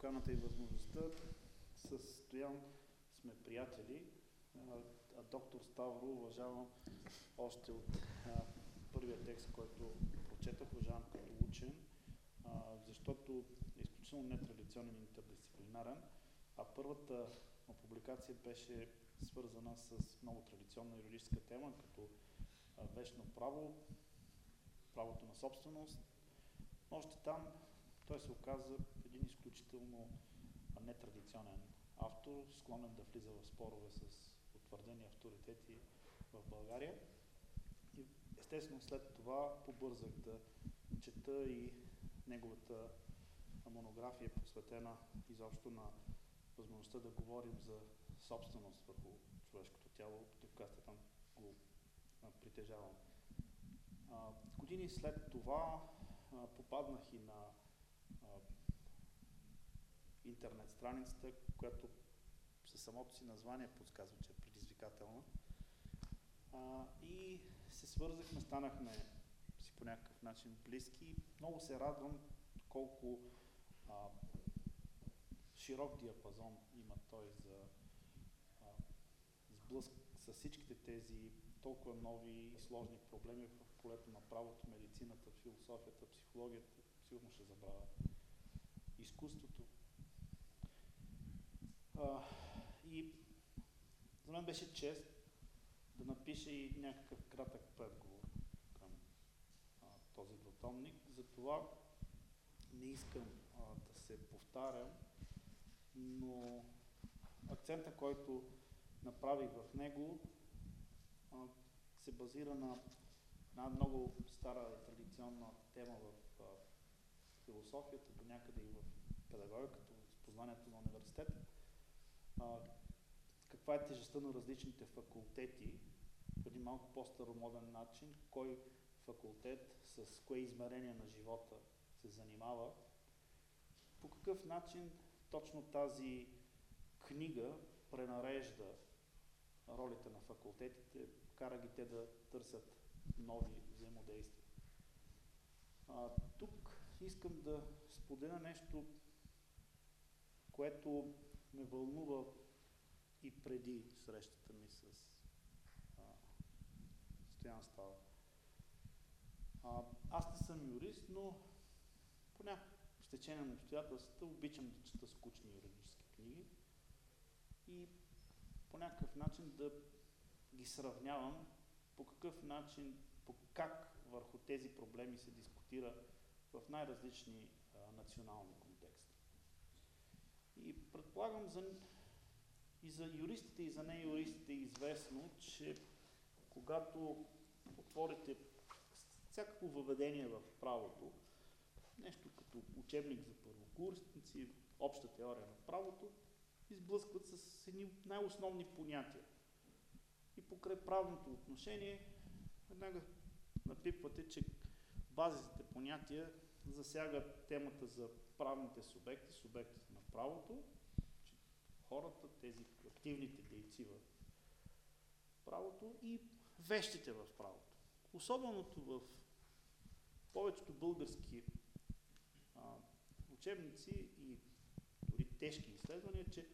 поканата и възможността. С Стоян сме приятели, а доктор Ставро уважавам още от а, първия текст, който прочетах, уважавам като учен, а, защото е изключително нетрадиционен и интердисциплинарен, а първата публикация беше свързана с много традиционна юридическа тема, като вечно право, правото на собственост. Още там той се оказа изключително нетрадиционен автор, склонен да влиза в спорове с утвърдени авторитети в България. И естествено след това побързах да чета и неговата монография, посветена изобщо на възможността да говорим за собственост върху човешкото тяло, подкаста там го притежавам. Години след това попаднах и на интернет страницата, която със самото си название подсказва, че е предизвикателна. А, и се свързахме, станахме си по някакъв начин близки. Много се радвам колко а, широк диапазон има той за а, сблъск с всичките тези толкова нови и сложни проблеми в полето на правото, медицината, философията, психологията, сигурно ще забравя, изкуството, и за мен беше чест да напиша и някакъв кратък предговор към а, този двутомник. Затова не искам а, да се повтарям, но акцента, който направих в него, а, се базира на една много стара и традиционна тема в а, философията, до някъде и в педагогиката, в познанието на университета. А, каква е тежестта на различните факултети в един малко по-старомоден начин, кой факултет с кое измерение на живота се занимава, по какъв начин точно тази книга пренарежда ролите на факултетите, кара ги те да търсят нови взаимодействия. А, тук искам да споделя нещо, което ме вълнува и преди срещата ми с а, Стоян Става. А, аз не съм юрист, но по някакво стечение на обстоятелствата обичам да чета скучни юридически книги и по някакъв начин да ги сравнявам по какъв начин, по как върху тези проблеми се дискутира в най-различни национални контексти. И предполагам за, и за юристите и за не юристите е известно, че когато отворите всякакво въведение в правото, нещо като учебник за първокурсници, обща теория на правото, изблъскват с едни най-основни понятия. И покрай правното отношение, веднага напипвате, че базисните понятия засягат темата за правните субекти, субектите правото, че хората, тези активните дейци в правото и вещите в правото. Особеното в повечето български а, учебници и дори тежки изследвания, че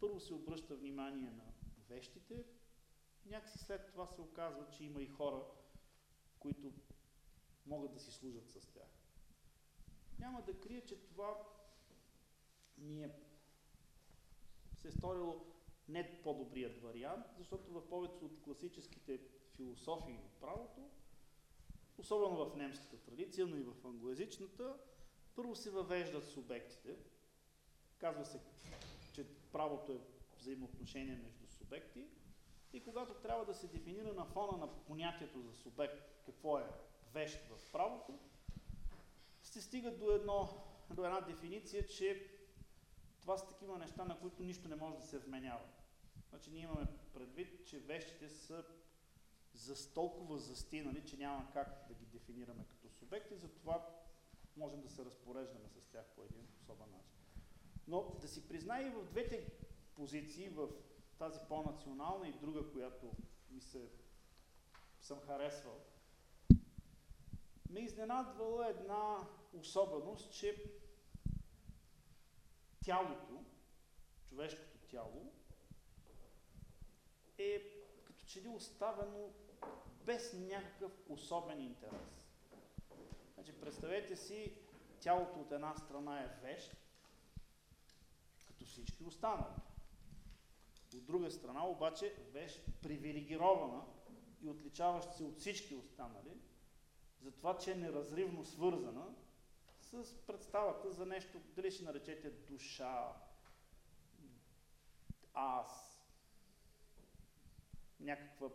първо се обръща внимание на вещите, някакси след това се оказва, че има и хора, които могат да си служат с тях. Няма да крия, че това ми е се е сторило не по-добрият вариант, защото в повечето от класическите философии на правото, особено в немската традиция, но и в англоязичната, първо се въвеждат субектите. Казва се, че правото е взаимоотношение между субекти и когато трябва да се дефинира на фона на понятието за субект, какво е вещ в правото, се стига до, едно, до една дефиниция, че това са такива неща, на които нищо не може да се вменява. Значи ние имаме предвид, че вещите са за толкова застинали, че няма как да ги дефинираме като субекти, затова можем да се разпореждаме с тях по един особен начин. Но да си призная и в двете позиции, в тази по-национална и друга, която ми се съм харесвал, ме изненадвала една особеност, че тялото, човешкото тяло, е като че ли оставено без някакъв особен интерес. Значи, представете си, тялото от една страна е вещ, като всички останали. От друга страна обаче вещ привилегирована и отличаваща се от всички останали, за това, че е неразривно свързана с представата за нещо, дали ще наречете душа, аз, някаква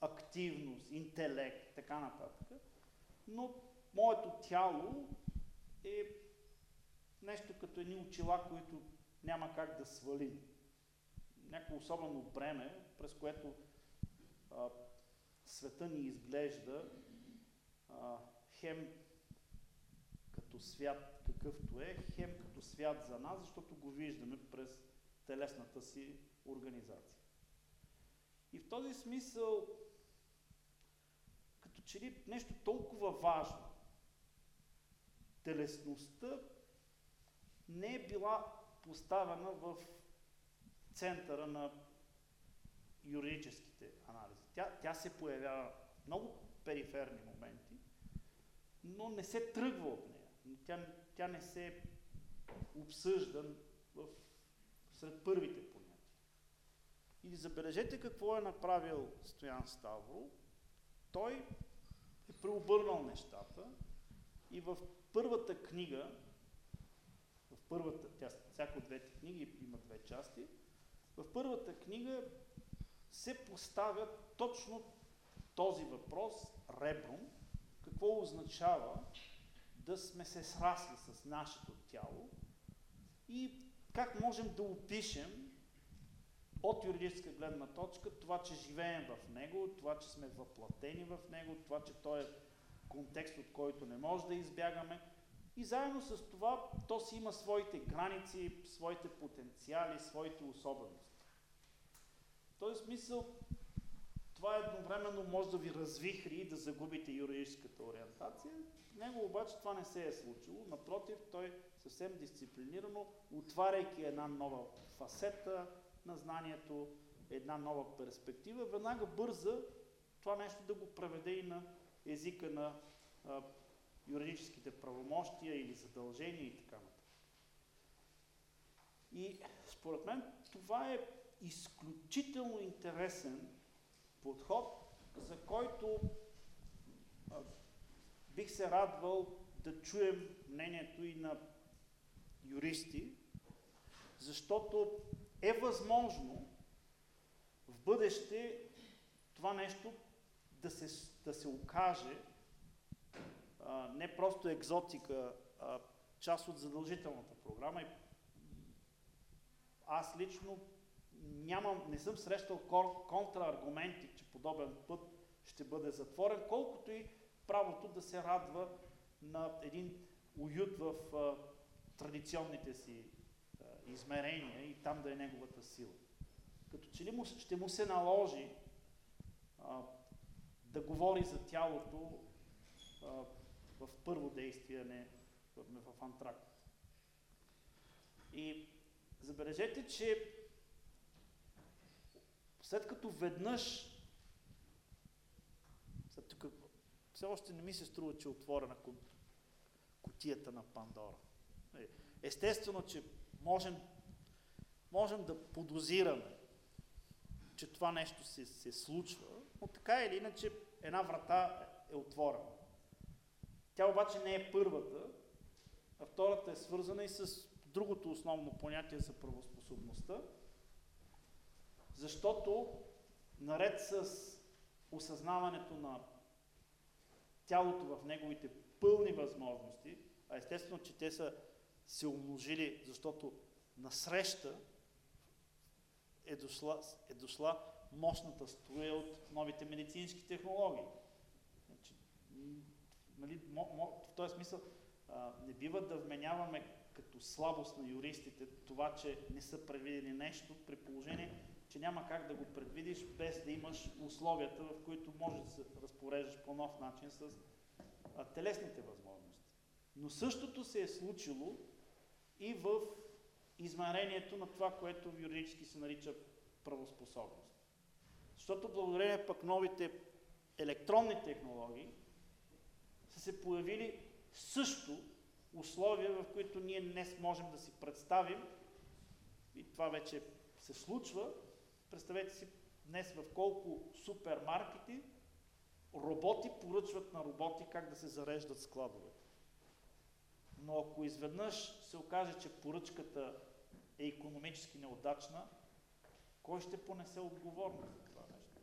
активност, интелект, така нататък. Но моето тяло е нещо като едни очила, които няма как да свалим. Някакво особено бреме, през което а, света ни изглежда а, хем като свят какъвто е, хем като свят за нас, защото го виждаме през телесната си организация. И в този смисъл, като че ли нещо толкова важно, телесността не е била поставена в центъра на юридическите анализи. Тя, тя се появява в много периферни моменти, но не се тръгва от нея. Тя, тя не се обсъжда в, сред първите понятия. И забележете какво е направил Стоян Ставро. Той е преобърнал нещата и в първата книга, в първата, тя, всяко от двете книги има две части, в първата книга се поставя точно този въпрос, ребром, какво означава да сме се срасли с нашето тяло и как можем да опишем от юридическа гледна точка това, че живеем в него, това, че сме въплатени в него, това, че той е контекст, от който не може да избягаме. И заедно с това, то си има своите граници, своите потенциали, своите особености. В този смисъл, това едновременно може да ви развихри и да загубите юридическата ориентация. Него обаче това не се е случило. Напротив, той съвсем дисциплинирано, отваряйки една нова фасета на знанието, една нова перспектива, веднага бърза това нещо да го преведе и на езика на а, юридическите правомощия или задължения и така нататък. И според мен това е изключително интересен подход, за който бих се радвал да чуем мнението и на юристи, защото е възможно в бъдеще това нещо да се, да се окаже а, не просто екзотика, а част от задължителната програма. И аз лично нямам, не съм срещал контрааргументи, че подобен път ще бъде затворен, колкото и правото да се радва на един уют в а, традиционните си а, измерения и там да е неговата сила. Като че ли му, ще му се наложи а, да говори за тялото а, в първо действие, не в, в антракт. И забележете, че след като веднъж, тук все още не ми се струва, че е отворена кутията на Пандора. Е, естествено, че можем, можем да подозираме, че това нещо се, се случва, но така или иначе една врата е отворена. Тя обаче не е първата, а втората е свързана и с другото основно понятие за правоспособността, защото наред с осъзнаването на тялото в неговите пълни възможности, а естествено, че те са се умножили, защото насреща е дошла, е дошла мощната струя от новите медицински технологии. Значи, нали, в този смисъл а, не бива да вменяваме като слабост на юристите това, че не са предвидени нещо, при положение, че няма как да го предвидиш без да имаш условията, в които можеш да се разпореждаш по нов начин с а, телесните възможности. Но същото се е случило и в измерението на това, което юридически се нарича правоспособност. Защото благодарение пък новите електронни технологии са се появили също условия, в които ние днес можем да си представим, и това вече се случва, представете си днес в колко супермаркети роботи поръчват на роботи как да се зареждат складовете. Но ако изведнъж се окаже, че поръчката е економически неудачна, кой ще понесе отговорност за това нещо?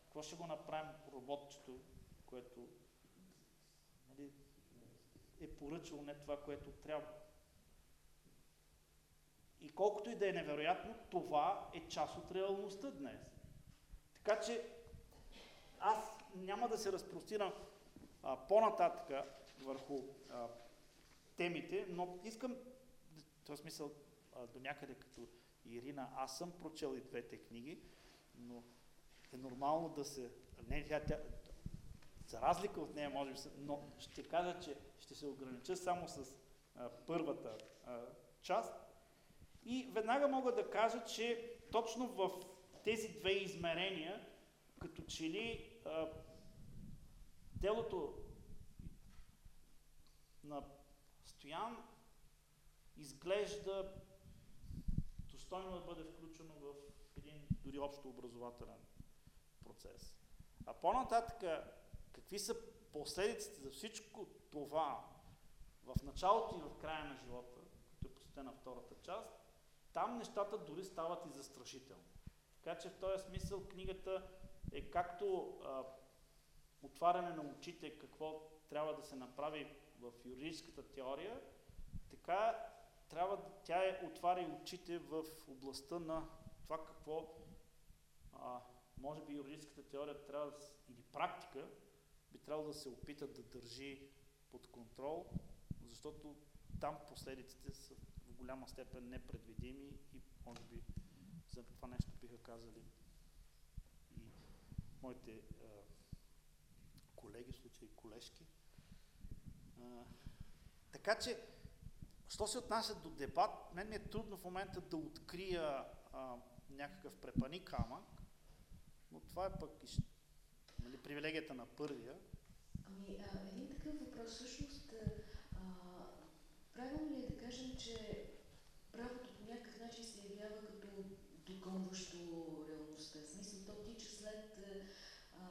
Какво ще го направим роботчето, което нали, е поръчало не това, което трябва? И колкото и да е невероятно, това е част от реалността днес. Така че аз няма да се разпростирам по-нататък върху а, темите, но искам, в смисъл, а, до някъде като Ирина, аз съм прочел и двете книги, но е нормално да се... Не, тя, тя, за разлика от нея, може би, но ще кажа, че ще се огранича само с а, първата а, част. И веднага мога да кажа, че точно в тези две измерения, като че ли а, делото на Стоян изглежда достойно да бъде включено в един дори общо образователен процес. А по-нататък, какви са последиците за всичко това в началото и в края на живота, като е посветена втората част, там нещата дори стават и застрашителни. Така че в този смисъл книгата е както а, отваряне на очите какво трябва да се направи в юридическата теория, така трябва, тя е отваря очите в областта на това какво а, може би юридическата теория трябва да, или практика би трябвало да се опита да държи под контрол, защото там последиците са голяма степен непредвидими и може би за това нещо биха казали и моите а, колеги, в случай колежки. А, така че, що се отнася до дебат, мен ми е трудно в момента да открия а, някакъв препани камък, но това е пък и нали, привилегията на първия. Ами, а, един такъв въпрос, всъщност, правилно ли е да кажем, че правото по някакъв начин се явява като догонващо реалността? В смисъл, то тича след а,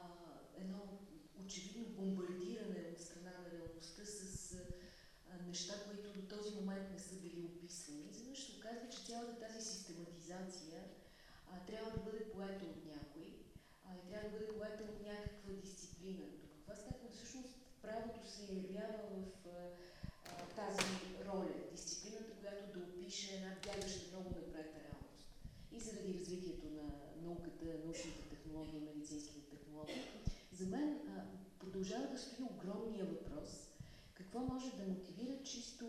едно очевидно бомбардиране от страна на реалността с а, неща, които до този момент не са били описвани. Изведнъж се оказва, че цялата тази систематизация а, трябва да бъде поета от някой а, и трябва да бъде поета от някаква дисциплина. До каква степен всъщност правото се явява в а, тази роля, дисциплината, която да опише една бягаща много напред реалност. И заради развитието на науката, научните технологии, медицинските технологии, за мен а, продължава да стои огромния въпрос какво може да мотивира чисто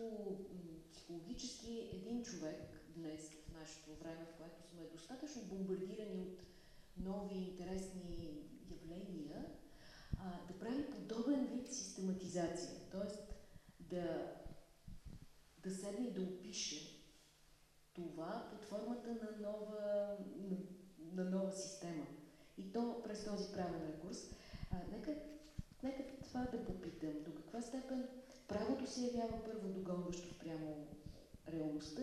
психологически един човек днес, в нашето време, в което сме достатъчно бомбардирани от нови интересни явления, а, да прави подобен вид систематизация. Тоест да, да седне и да опише това под формата на нова, на, на нова система. И то през този правен рекурс. А, нека, нека това да попитам. До каква степен правото се явява първо догонващо спрямо реалността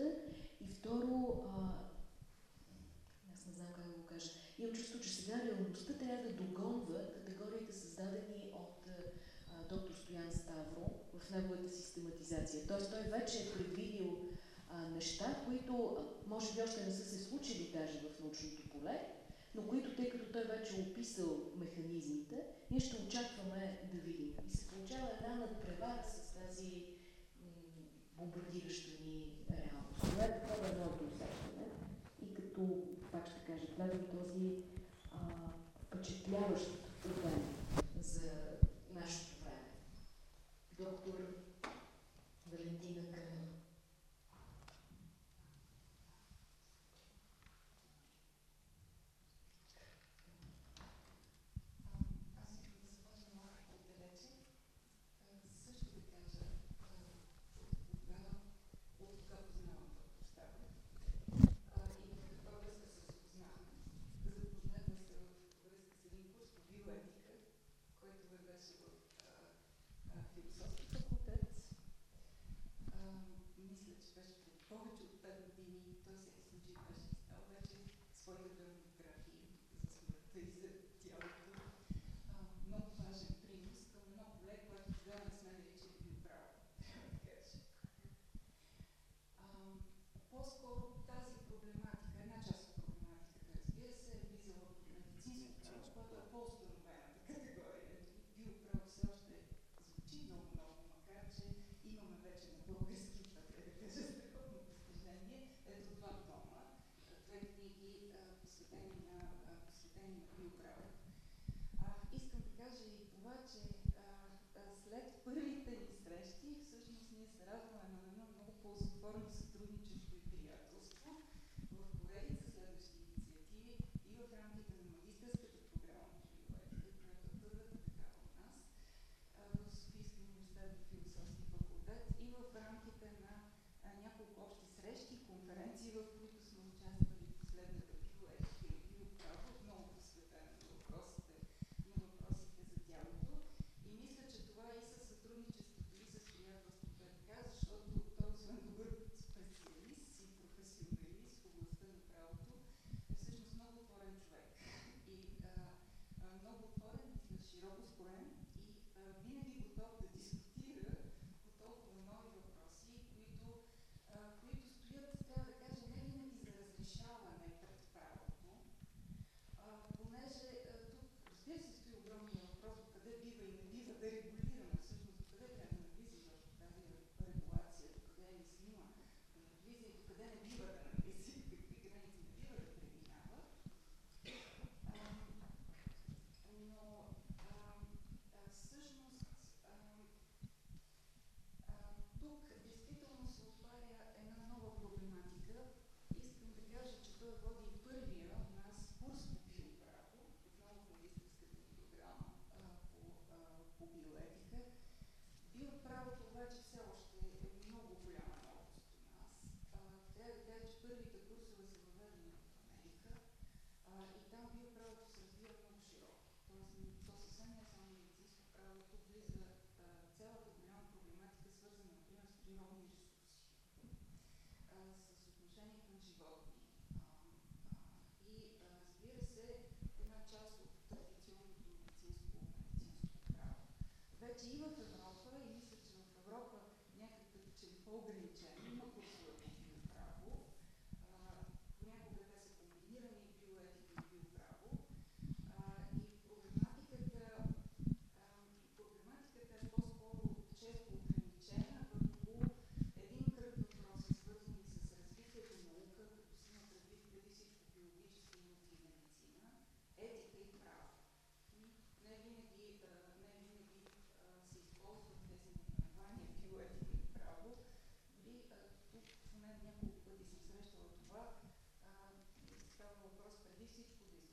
и второ, а, аз не знам как да го кажа, имам чувство, че сега реалността трябва да догонва категориите създадени от доктор Стоян Ставро в неговата систематизация. Тоест той вече е предвидил а, неща, които може би още не са се случили даже в научното поле, но които, тъй като той вече е описал механизмите, ние ще очакваме да видим. И се получава една надпревара с тази бомбардираща ни реалност. Това е такова едното усещане. И като, пак ще кажа, гледам този а, впечатляващ обем за нашето време. Доктор Валентина Кънева. exploited them много отворен, широко скроен и винаги го и там вие правото се развива много широко. Тоест, то съвсем не е само медицинско право, тук влиза цялата голяма проблематика, свързана, например, с природни ресурси, с отношение към животни. И разбира се, една част от традиционното медицинско, медицинско право. Вече и в Европа, и мисля, че в Европа някак като че по-ограничено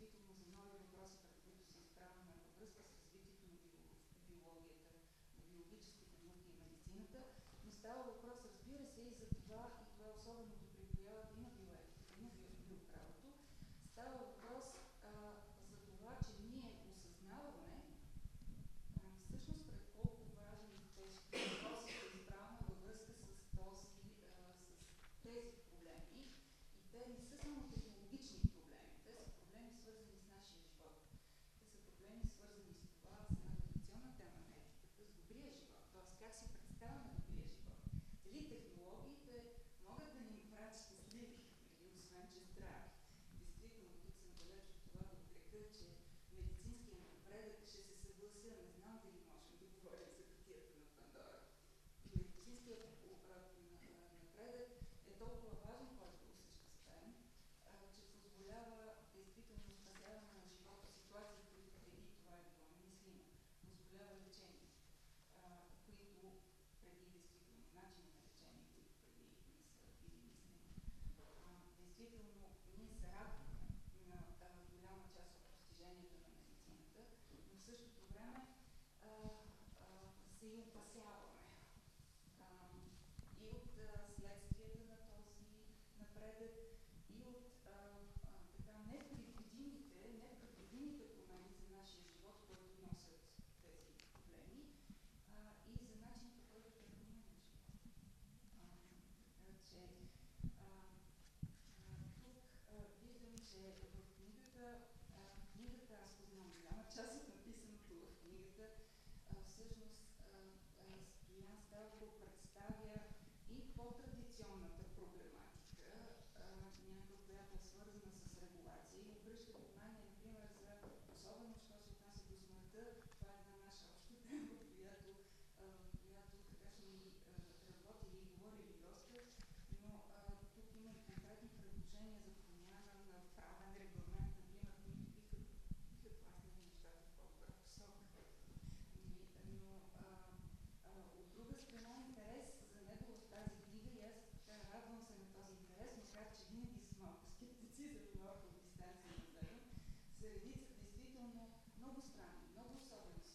действително за нови въпроси, пред които се изправяме във връзка с развитието на биологията, на биологическите науки и медицината, но става въпрос, разбира се, и за това, и това е особеното при появата и на биоетиката, и на биоправото, става и опасяваме а, и от а, следствията на този напредък, и от а, а, така непредвидимите, непредвидимите промени за нашия живот, който носят тези проблеми а, и за начина по който търгуваме живота. Че а, а, тук а, виждам, че в книгата, а, книгата аз познавам голяма част от написаното в книгата, а, всъщност по-традиционната проблематика, някаква, която е свързана с регулации, обръща внимание, например, за особено, що се отнася до смъртта, това е една наша обща тема, която, която така сме работили и говорили доста, но тук има и конкретни предложения за заявить действительно новую страну, новую собранность.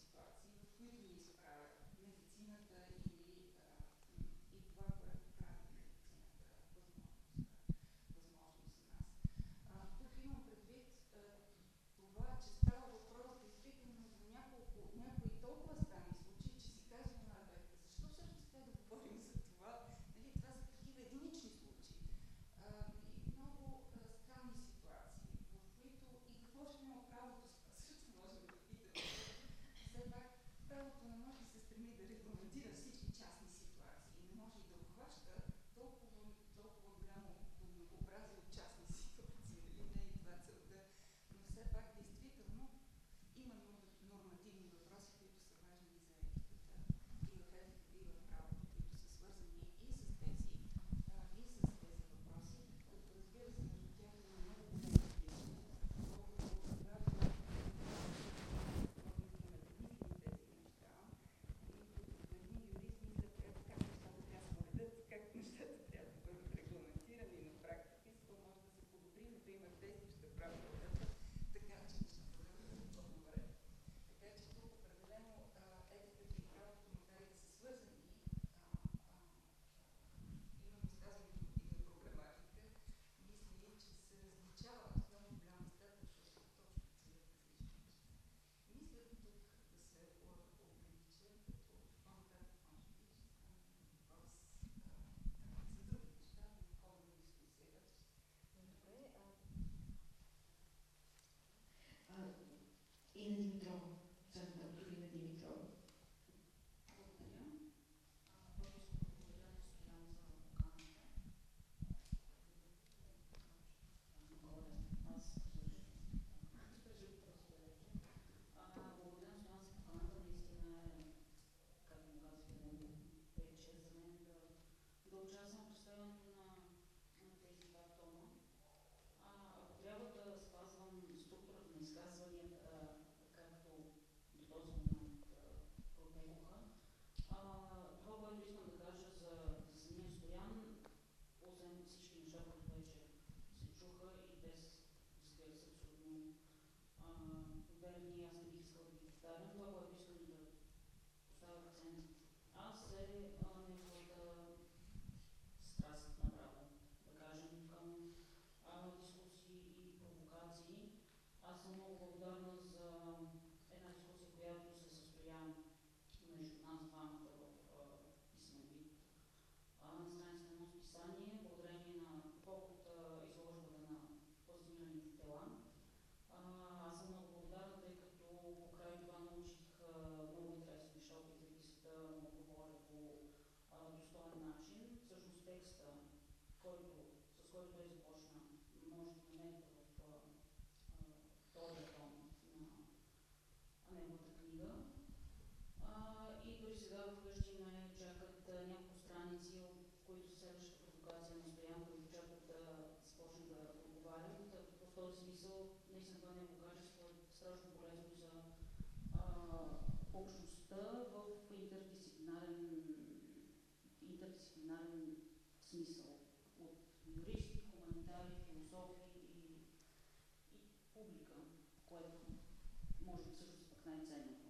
Би всъщност пък най-ценното.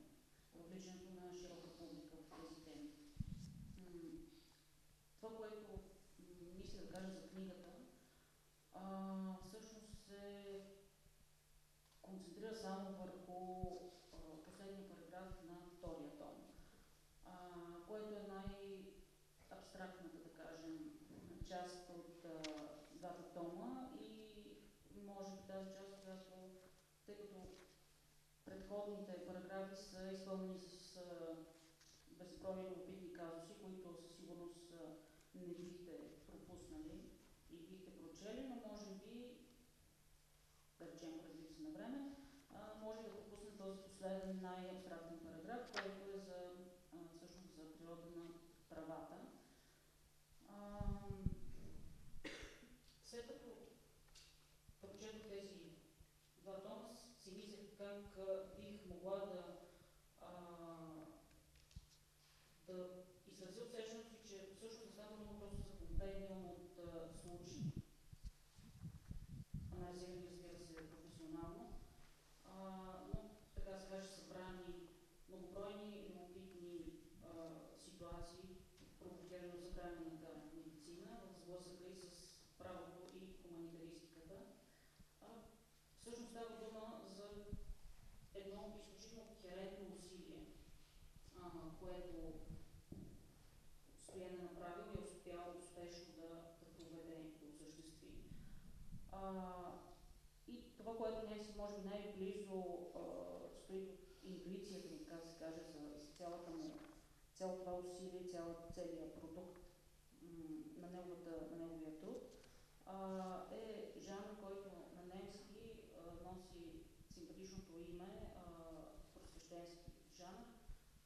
Въвличането на широка публика в тези теми. Това, което мисля да кажа за книгата, а, всъщност се концентрира само върху а, последния параграф на втория том, а, което е най-абстрактната, да кажем, част от а, двата тома и може би тази част, която, тъй като предходните параграфи са изпълнени с безброй любопитни казуси, които със сигурност не бихте пропуснали и бихте прочели, но може би, да речем, се на време, може да пропуснем този последен най-абстрактен параграф, който е за, а, всъщност за природа на правата. Ам, след като прочетох тези два тома, си мислех как а, бих могла да, а, да изразя усещането си, че всъщност не става дума просто за компендиум от а, случаи. Анализирани, разбира се, професионално, а, но така се каже събрани многобройни любопитни а, ситуации, провокирани от съвременната медицина, в сблъсъка и с правото и хуманитаристиката. А, всъщност става дума за едно изключително кохерентно усилие, а, което Стоян е направил и е успял успешно да, да проведе, да осъществи. А, и това, което днес може би най-близо стои интуицията ми, така се каже, за, цялата му, цялото това усилие, цял, целият продукт на, неговата, на неговия труд, а, е жанр, който на немски а, носи симпатичното име а, просвещенски жанр.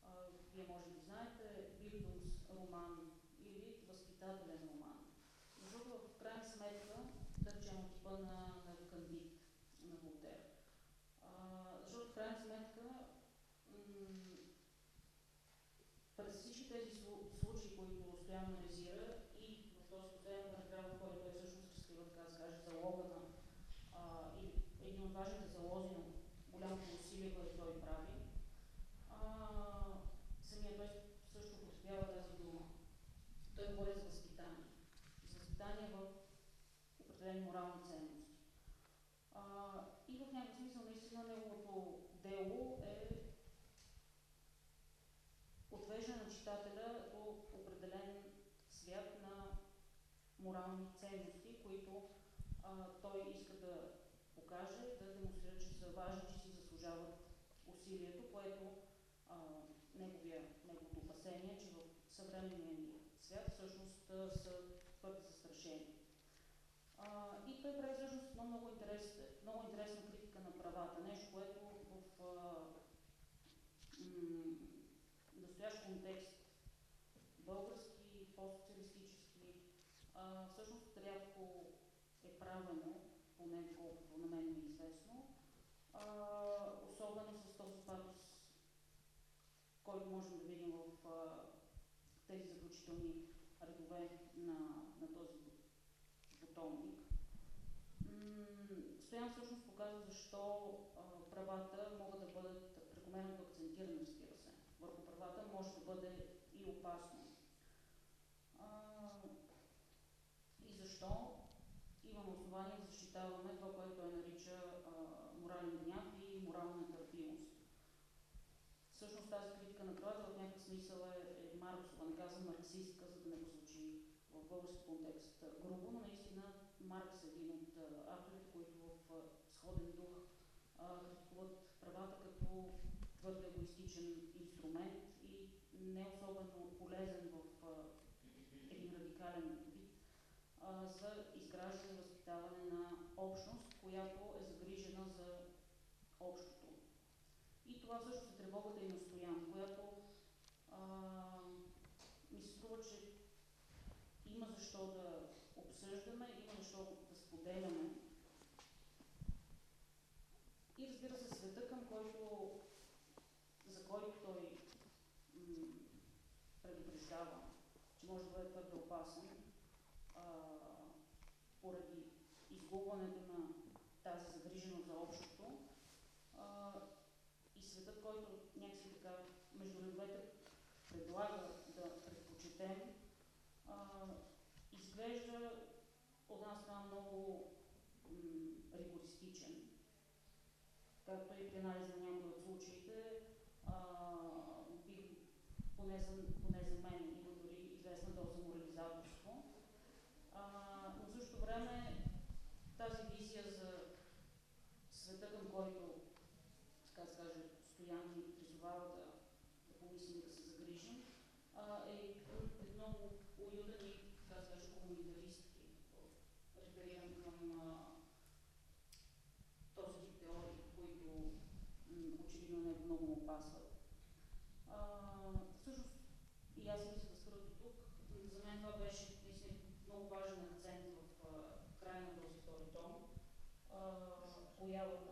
А, вие може би знаете, Бildungs роман или възпитателен роман. Защото в крайна сметка, да на, на Кандид, на Волтер. Защото в крайна сметка през всички тези слу- случаи, които Стоян анализира и в този последен параграф, който той всъщност разкрива, така да каже, залога на а, и един от важните залози на голямото усилие, което той прави, а, самия той също употребява тази дума. Той говори за възпитание. За възпитание в определени морални ценности. А, и в някакъв смисъл наистина неговото дело е отвежда на читателя до определен свят на морални ценности, които а, той иска да покаже, да демонстрира, че са важни, че си заслужават усилието, което а, неговия, неговото опасение, че в съвременния ни свят всъщност а, са твърде застрашени. А, и той прави всъщност едно много, интерес, много интересна критика на правата, нещо, което в а, настоящ контекст, български, постсоциалистически, а, всъщност рядко е правено, поне колкото на мен ми е известно, а, особено с този патос, който можем да видим в а, тези заключителни редове на, на този бутонник. Стоян всъщност показва защо а, правата могат да бъдат прекомерно акцентирани, разбира се. Върху правата може да бъде и опасно. А, и защо защитаваме това, което той нарича а, морален гняв и морална тази критика на правата в някакъв смисъл е, е Марксова. Не казвам марксистка, за да не го звучи в български контекст грубо, но наистина Маркс е един от авторите, които в сходен дух критикуват правата като твърде егоистичен инструмент и не особено полезен в един радикален вид за изграждане и възпитаване на общност, която е загрижена за общото. И това също е тревогата и на Стоян, която а, ми се струва, че има защо да обсъждаме, има защо да споделяме. И разбира се, света, към който, за който той предупреждава, че може да бъде твърде опасен, а, поради изгубването на тази загриженост за общото а, и светът, който някакси така между редовете предлага да предпочетем, а, изглежда от една страна много ригористичен, както и при анализ на някои от случаите, а, бих, поне за мен има дори известна доза морализаторство. А, но в същото време тази визия за света, към който, така да каже, Стоян ни призовава да, да помислим да се загрижим, а, е много уютен и, така да каже, комунитаристки реферирам към а, този тип теории, които очевидно не много му пасват. А, всъщност, и аз мисля да спра до тук. За мен това беше наистина много важен акцент в края на този втори том. Появата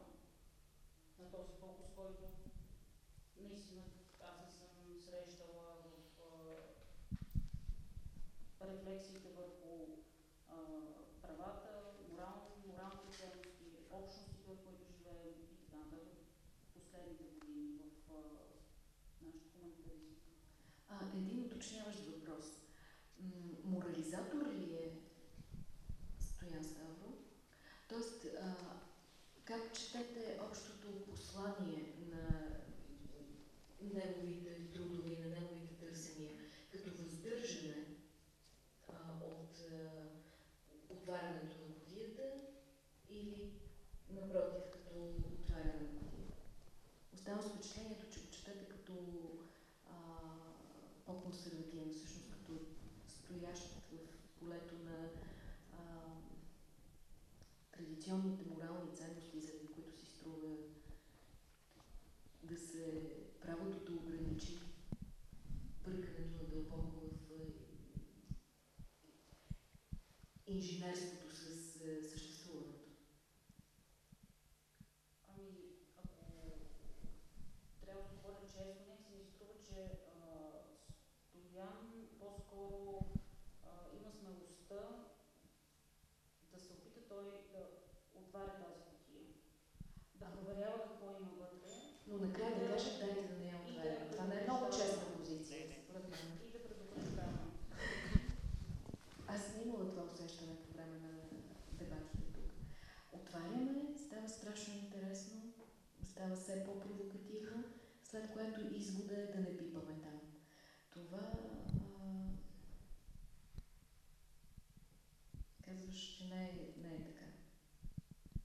на този фокус, който наистина аз не съм срещала в а, рефлексиите върху а, правата, морал, моралните ценности, общностите, в които живеем и така нататък последните години в а, нашата хуманитаристика. А, един уточняващ въпрос. Морализатор ли е Стоян Ставро? Тоест, а, как четете общото послание на неговите трудове и на неговите търсения, като въздържане а, от а, отварянето на кутията или напротив, като отваряне на кутията? Оставам с впечатлението, че го четете като а, по-консервативен, всъщност като стоящ в полето на а, традиционните морални ценности, заради които си струва да се правото да ограничи бъркането на дълбоко в инженерството с съществуването. Ами, ако трябва да говоря честно, нека се ми струва, че а, Стоян по-скоро а, има смелостта да се опита той да отваря тази кутия, да проверява какво има вътре Но накрая да кажа, дайте да не я отваряме. Това не е много честна позиция, според мен. Аз не имала това усещане по време на дебатите тук. Отваряме, става страшно интересно, става все по-провокативно, след което извода е да не пипаме там. Това а, казваш, че не е, не е така.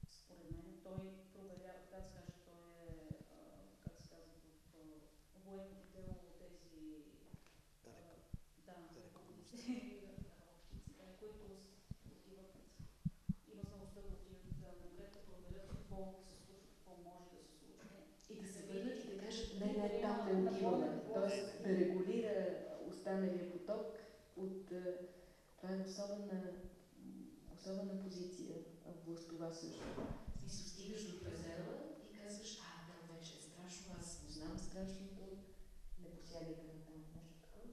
Според мен той проверява, така да се каже, той е, а, как се казва, в а, военното дело тези а, да, работници, а, които отиват, има смелостта да отидат на море, да проверят какво се случва, какво може да се случи. И да се върнат и да кажат, не, не, там не отиваме. Тоест да регулира останалия поток от... а, Това е особена, особена позиция в властова също. В смисъл, стигаш до предела и казваш, а, там вече е страшно, аз го знам страшното, не посягайте на там, нещо такова.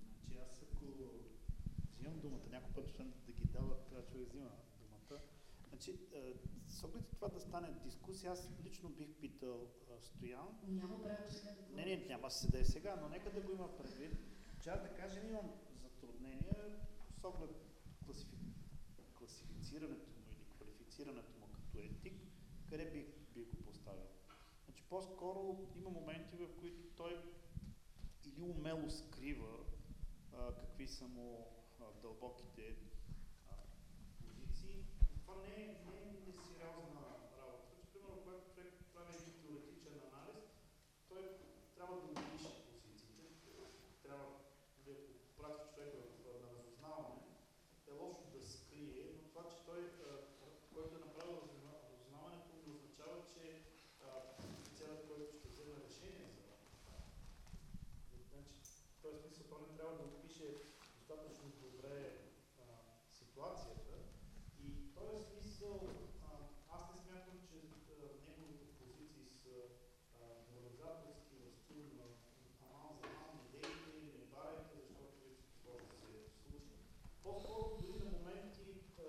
Значи аз ако взимам думата, някой път, освен да ги дават, трябва човек взима думата. Значи, а, с оглед това да стане дискусия, аз лично бих питал а, Стоян, Няма право сега да. Не, не, няма се да е сега, но нека да го има предвид, че аз да кажем имам затруднения с оглед класифи... класифицирането му или квалифицирането му като етик, къде бих, бих го поставил. Значи по-скоро има моменти, в които той или умело скрива а, какви са му а, дълбоките позиции. Това не е, не е несериозна работа. Че, примерно, когато човек прави един теоретичен анализ, той трябва да опише позициите. Трябва да прати човека в- на разузнаване. Е лошо да скрие, но това, че той, а, който е направил разузна- разузнаването, не означава, че а, офицерът, който ще вземе решение за това. Значи, в този смисъл той не трябва да опише достатъчно добре а, ситуацията и в този смисъл а, аз не смятам, че а, неговите позиции са а, морализаторски в стил на аман за аман, не дейте, не барайте, защото вижте какво ще се случи. По-скоро дори на моменти а,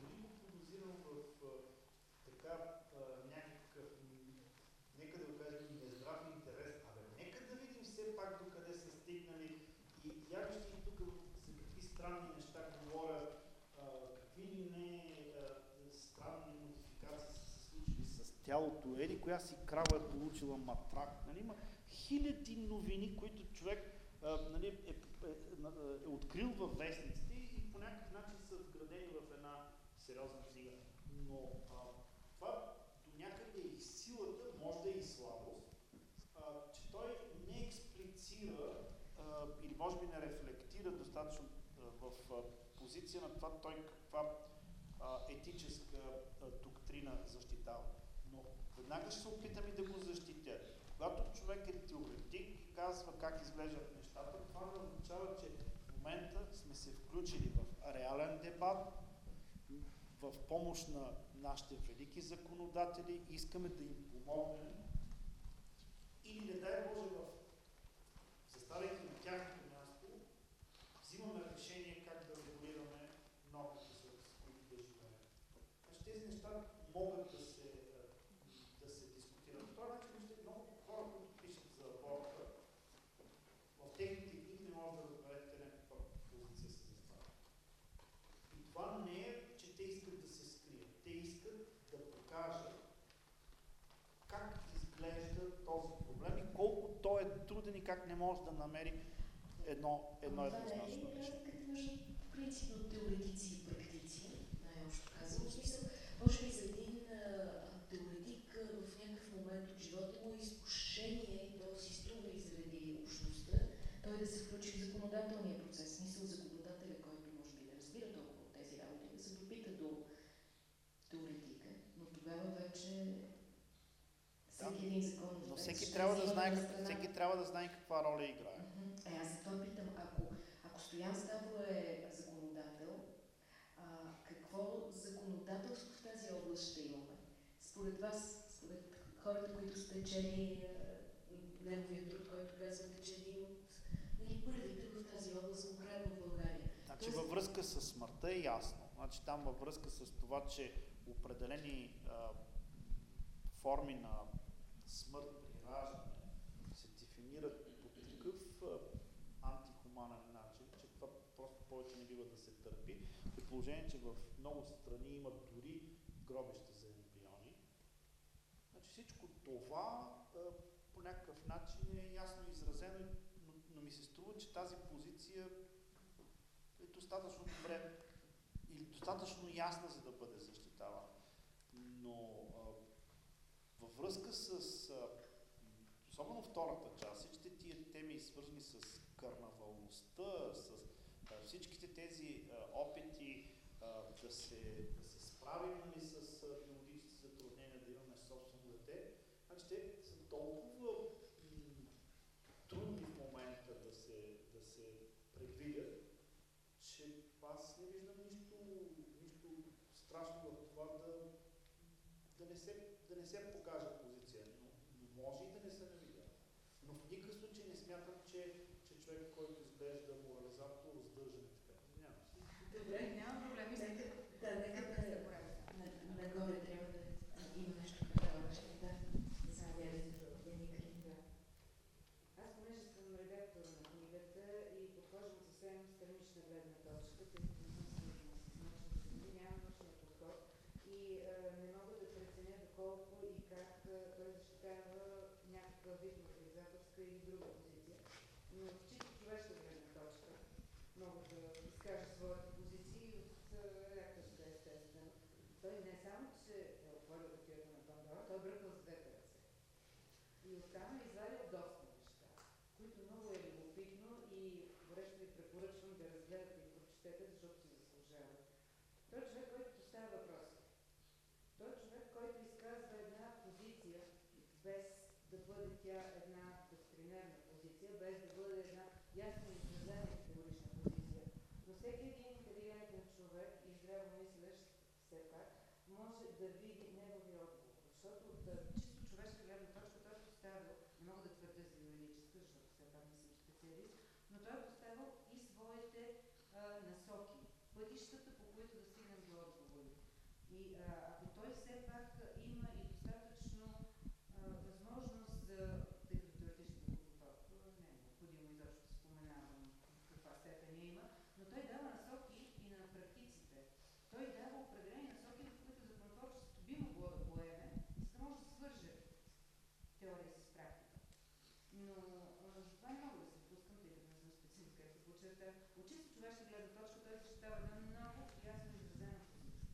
дори го подозирам в а, така а, някакъв, м, нека да го кажем, нездрав интерес. Абе, нека да видим все пак до къде са стигнали и я вижте и тук за какви странни неща говорят, а, какви ли не а, странни модификации са се случили с тялото. Еди, коя си крава е получила матрак. Нали? Има хиляди новини, които човек а, нали, е, е, е, е открил във вестниците и по някакъв начин са вградени в една сериозна книга. Но а, това до някъде е и силата, може да е и слабост, а, че той не експлицира а, или може би не рефлектира достатъчно а, в а, позиция на това той каква а, етическа а, доктрина защитава. Веднага ще се опитам и да го защитя. Когато човек е теоретик и казва как изглеждат нещата, това не означава, че в момента сме се включили в реален дебат, в помощ на нашите велики законодатели, искаме да им помогнем или не дай Боже в заставайки на тяхното място, взимаме решение как да регулираме нормите, с които да живеем. Значи тези неща могат да се, е, да се дискутират. По този начин вижте много хора, които пишат за аборта, в техните книги не може да разберете някаква позиция се заставят. И това не е, че те искат да се скрият. Те искат да покажат как изглежда този проблем и колко той е труден и как не може да намери едно, едно еднозначно решение. принципно теоретици и практици, най-общо? В смисъл, може би за един теоретик в някакъв момент от живота му е изкушение, то си струва и заради общността, той да се включи в законодателния процес. В Смисъл законодателя, който може би не разбира толкова от тези работи, да се допита до теоретика, но тогава вече всеки един закон Но всеки трябва да знае, на как- всеки трябва да знае каква роля играе. Мгм. Е, аз за това питам, ако, ако Стоян Ставро е законодател, а, какво законодателство в тази област ще имаме? Според вас, според хората, които сте чели а, неговия труд, който казвате, че е един от първите в тази област конкретно в България. Значи във връзка с смъртта е ясно. Значи там във връзка с това, че определени а, форми на смърт при раждане се дефинират по такъв антихуманен начин, че това просто повече не бива да се търпи. При положение, че в много страни има дори гробища за ембриони. Значи всичко това по някакъв начин е ясно изразено, но, но ми се струва, че тази позиция е достатъчно добре или достатъчно ясна, за да бъде защитавана. Но връзка с, а, особено втората част, всичките тия теми, свързани с карнавалността, с а, всичките тези а, опити а, да, се, да се справим нали, с биологическите затруднения, да имаме собствено дете, значи те са толкова corpo e capta todas as câmaras От чисто човешка гледна точка той защитава една много ясно изразена позиция.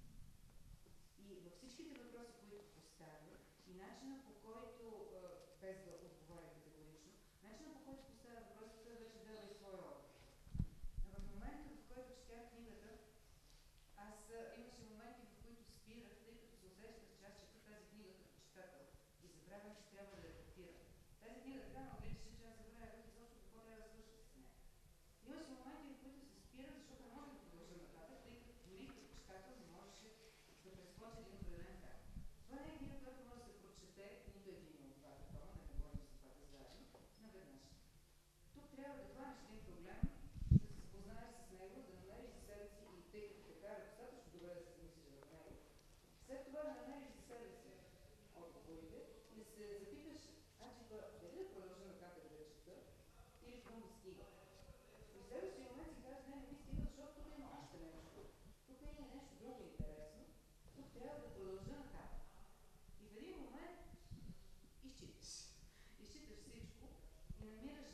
И във всичките въпроси, които поставя, и начина по който, без да трябва да продължа нататък. И в един момент изчиташ. Изчиташ всичко и намираш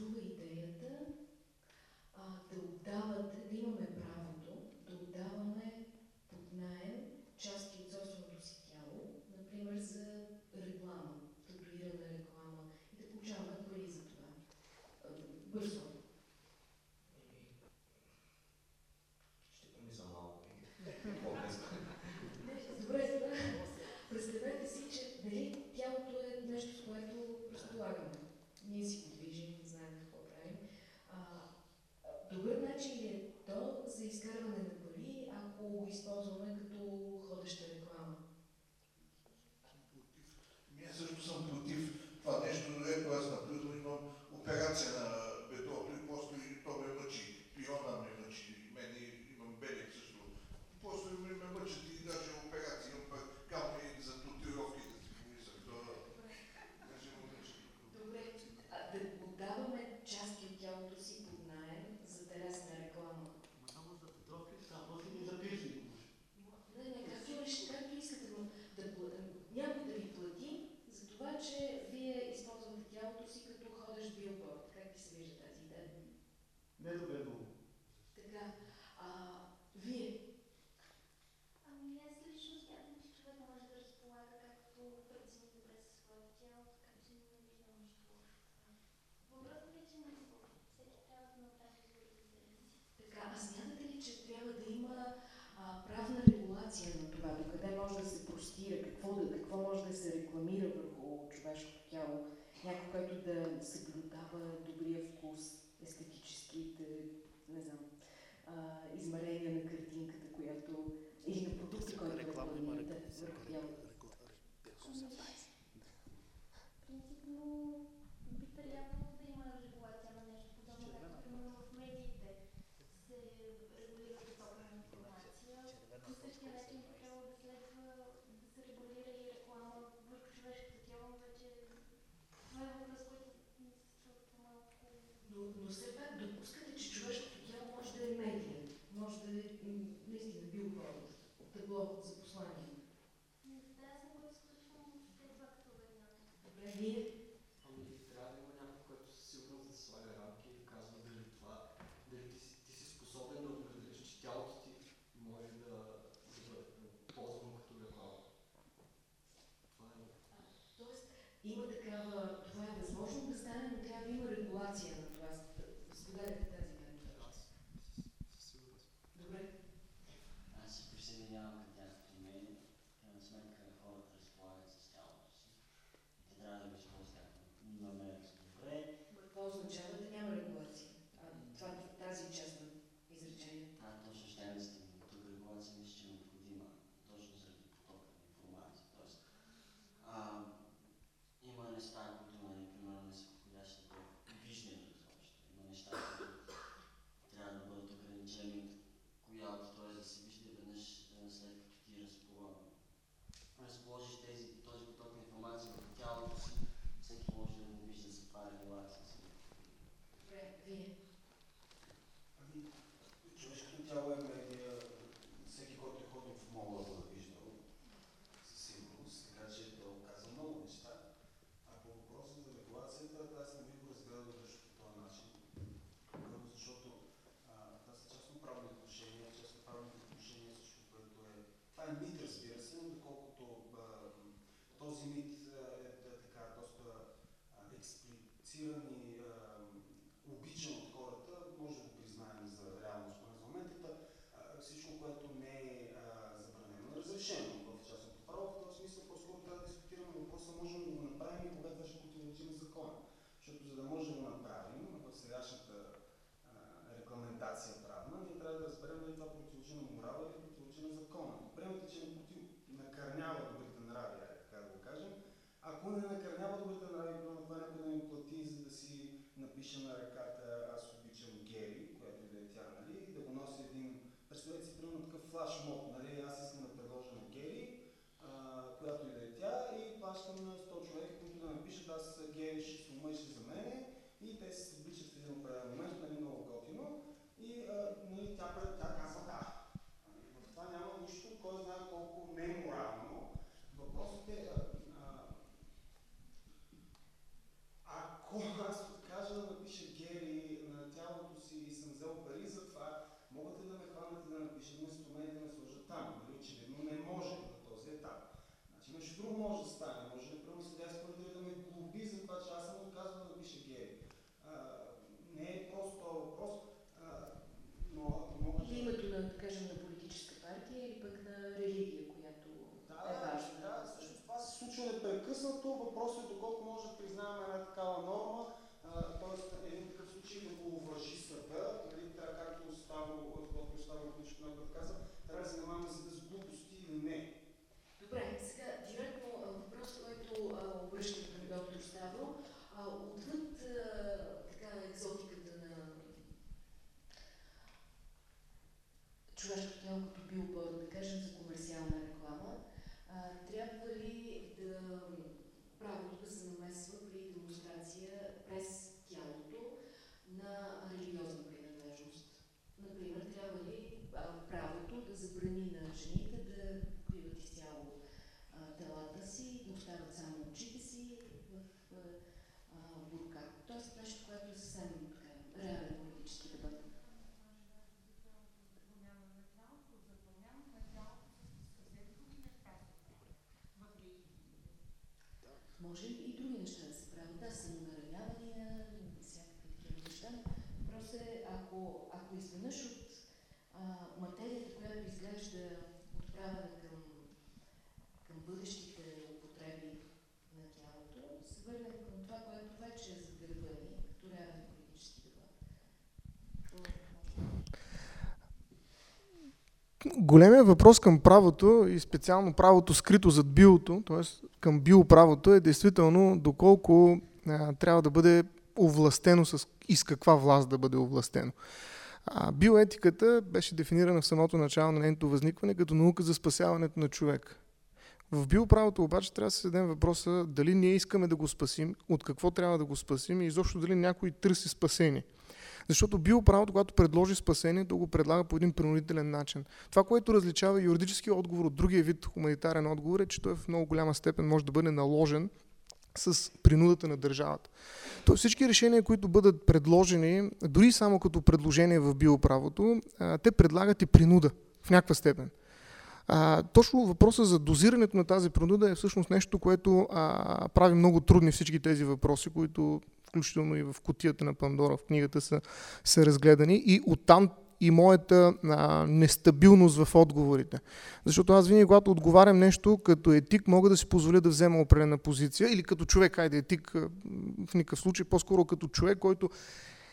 truly никога не накърнява добрата навика, но това някой да ми плати, за да си напиша на ръката аз обичам Гери, която е тя, нали, и да го носи един, представете си, примерно такъв флашмоб, нали, големия въпрос към правото и специално правото скрито зад биото, т.е. към биоправото е действително доколко а, трябва да бъде овластено с, и с каква власт да бъде овластено. А, биоетиката беше дефинирана в самото начало на нейното възникване като наука за спасяването на човек. В биоправото обаче трябва да се зададем въпроса дали ние искаме да го спасим, от какво трябва да го спасим и изобщо дали някой търси спасение. Защото биоправото, когато предложи спасение, то го предлага по един принудителен начин. Това, което различава юридически отговор от другия вид хуманитарен отговор е, че той в много голяма степен може да бъде наложен с принудата на държавата. То всички решения, които бъдат предложени, дори само като предложение в биоправото, те предлагат и принуда в някаква степен. А, точно въпросът за дозирането на тази принуда е всъщност нещо, което а, прави много трудни всички тези въпроси, които включително и в котията на Пандора в книгата са, са разгледани и оттам и моята а, нестабилност в отговорите. Защото аз винаги, когато отговарям нещо като етик, мога да си позволя да взема определена позиция или като човек, айде етик в никакъв случай, по-скоро като човек, който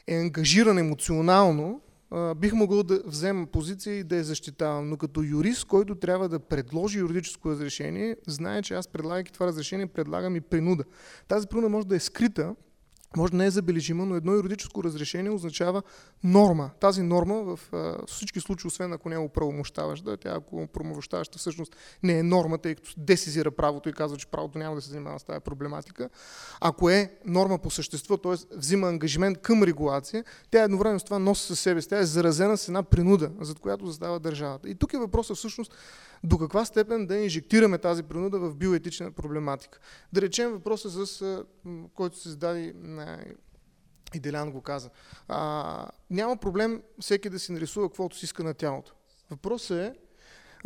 е ангажиран емоционално, а, бих могъл да взема позиция и да я защитавам. Но като юрист, който трябва да предложи юридическо разрешение, знае, че аз предлагайки това разрешение, предлагам и принуда. Тази принуда може да е скрита, може да не е забележима, но едно юридическо разрешение означава норма. Тази норма в всички случаи, освен ако не е оправомощаваща, тя ако оправомощаваща всъщност не е норма, тъй като десизира правото и казва, че правото няма да се занимава с тази проблематика. Ако е норма по същество, т.е. взима ангажимент към регулация, тя едновременно с това носи със себе си. Тя е заразена с една принуда, зад която застава държавата. И тук е въпросът всъщност до каква степен да инжектираме тази принуда в биоетична проблематика. Да речем въпроса, с, който се зададе и Делян го каза. А, няма проблем всеки да си нарисува каквото си иска на тялото. Въпросът е,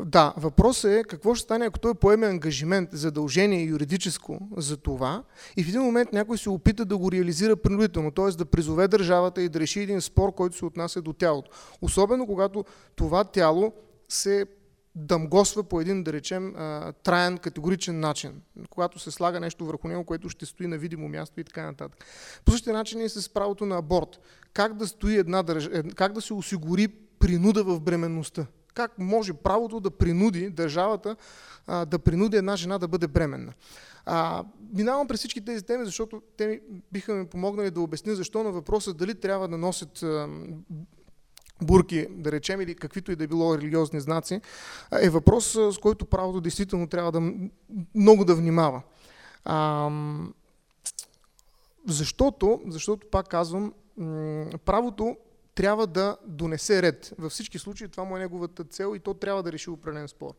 да, въпросът е какво ще стане, ако той поеме ангажимент, задължение юридическо за това и в един момент някой се опита да го реализира принудително, т.е. да призове държавата и да реши един спор, който се отнася до тялото. Особено когато това тяло се дъмгосва по един, да речем, траен, категоричен начин, когато се слага нещо върху него, което ще стои на видимо място и така нататък. По същия начин е с правото на аборт. Как да стои една държ... Е, как да се осигури принуда в бременността? Как може правото да принуди държавата да принуди една жена да бъде бременна? А, минавам през всички тези теми, защото те биха ми помогнали да обясня защо на въпроса дали трябва да носят бурки, да речем, или каквито и да било религиозни знаци, е въпрос, с който правото действително трябва да много да внимава. А, защото, защото, пак казвам, правото трябва да донесе ред. Във всички случаи това му е неговата цел и то трябва да реши определен спор.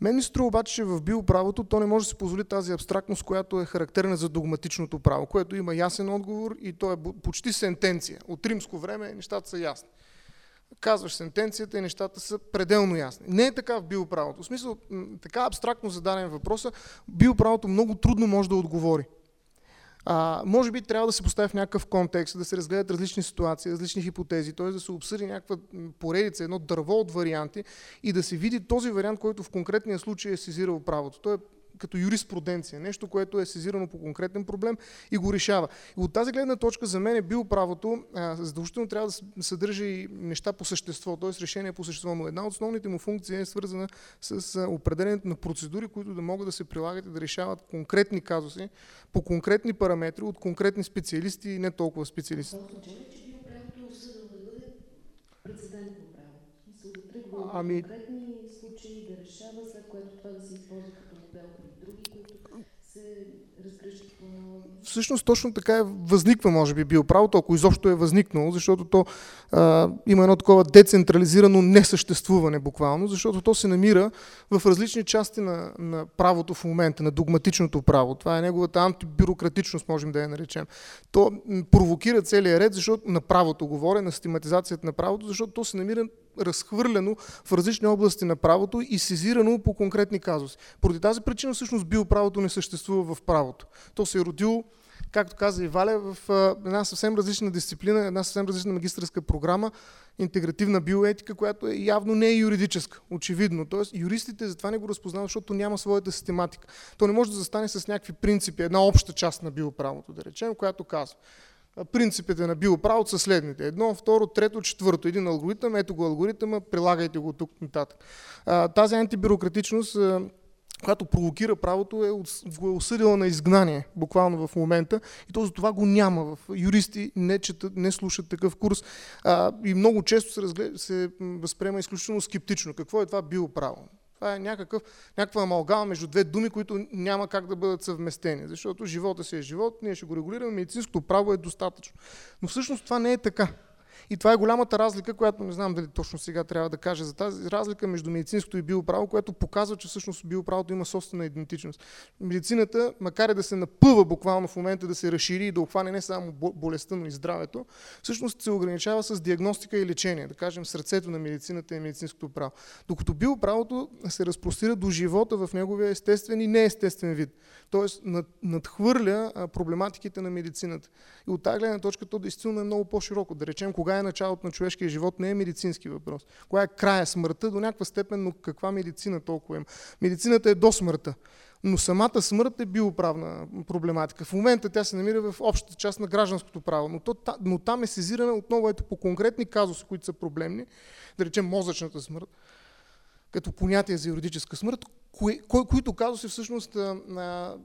Мен ми струва обаче, че в биоправото то не може да се позволи тази абстрактност, която е характерна за догматичното право, което има ясен отговор и то е почти сентенция. От римско време нещата са ясни казваш сентенцията и нещата са пределно ясни. Не е така в биоправото. В смисъл, така абстрактно зададен въпроса, биоправото много трудно може да отговори. А, може би трябва да се постави в някакъв контекст, да се разгледат различни ситуации, различни хипотези, т.е. да се обсъди някаква поредица, едно дърво от варианти и да се види този вариант, който в конкретния случай е сезирал правото. Той е като юриспруденция, нещо, което е сезирано по конкретен проблем и го решава. И от тази гледна точка за мен е било правото, задължително трябва да съдържа и неща по същество, т.е. решение по същество, но една от основните му функции е свързана с определенето на процедури, които да могат да се прилагат и да решават конкретни казуси по конкретни параметри от конкретни специалисти и не толкова специалисти. Ами... конкретни случаи да решава, след което това да се използва Всъщност точно така е възниква, може би, биоправото, ако изобщо е възникнало, защото то а, има едно такова децентрализирано несъществуване буквално, защото то се намира в различни части на, на правото в момента, на догматичното право. Това е неговата антибюрократичност, можем да я наречем. То провокира целият ред, защото на правото говоря, на систематизацията на правото, защото то се намира разхвърлено в различни области на правото и сезирано по конкретни казуси. Поради тази причина всъщност биоправото не съществува в правото. То се е родило както каза и Валя, в една съвсем различна дисциплина, една съвсем различна магистрска програма, интегративна биоетика, която е явно не е юридическа, очевидно. Тоест, юристите затова не го разпознават, защото няма своята систематика. То не може да застане с някакви принципи, една обща част на биоправото, да речем, която казва принципите на биоправото са следните. Едно, второ, трето, четвърто. Един алгоритъм, ето го алгоритъма, прилагайте го тук нататък. Тази антибюрократичност която провокира правото, е, го е осъдила на изгнание, буквално в момента. И то за това го няма. В юристи не, четат, не слушат такъв курс. И много често се, разглед, се възприема изключително скептично. Какво е това биоправо? Това е някакъв, някаква амалгама между две думи, които няма как да бъдат съвместени. Защото живота си е живот, ние ще го регулираме, медицинското право е достатъчно. Но всъщност това не е така. И това е голямата разлика, която не знам дали точно сега трябва да кажа за тази разлика между медицинското и биоправо, което показва, че всъщност биоправото има собствена идентичност. Медицината, макар и да се напъва буквално в момента да се разшири и да обхване не само болестта, но и здравето, всъщност се ограничава с диагностика и лечение, да кажем сърцето на медицината и медицинското право. Докато биоправото се разпростира до живота в неговия естествен и неестествен вид. Тоест надхвърля проблематиките на медицината. И от тази гледна точка то действително е много по-широко. Да речем, кога е началото на човешкия живот, не е медицински въпрос. Кога е края смъртта, до някаква степен, но каква медицина толкова има. Медицината е до смъртта. Но самата смърт е биоправна проблематика. В момента тя се намира в общата част на гражданското право, но, то, но там е сезирана отново ето по конкретни казуси, които са проблемни, да речем мозъчната смърт, като понятие за юридическа смърт, кои, кои, които казуси всъщност а, а,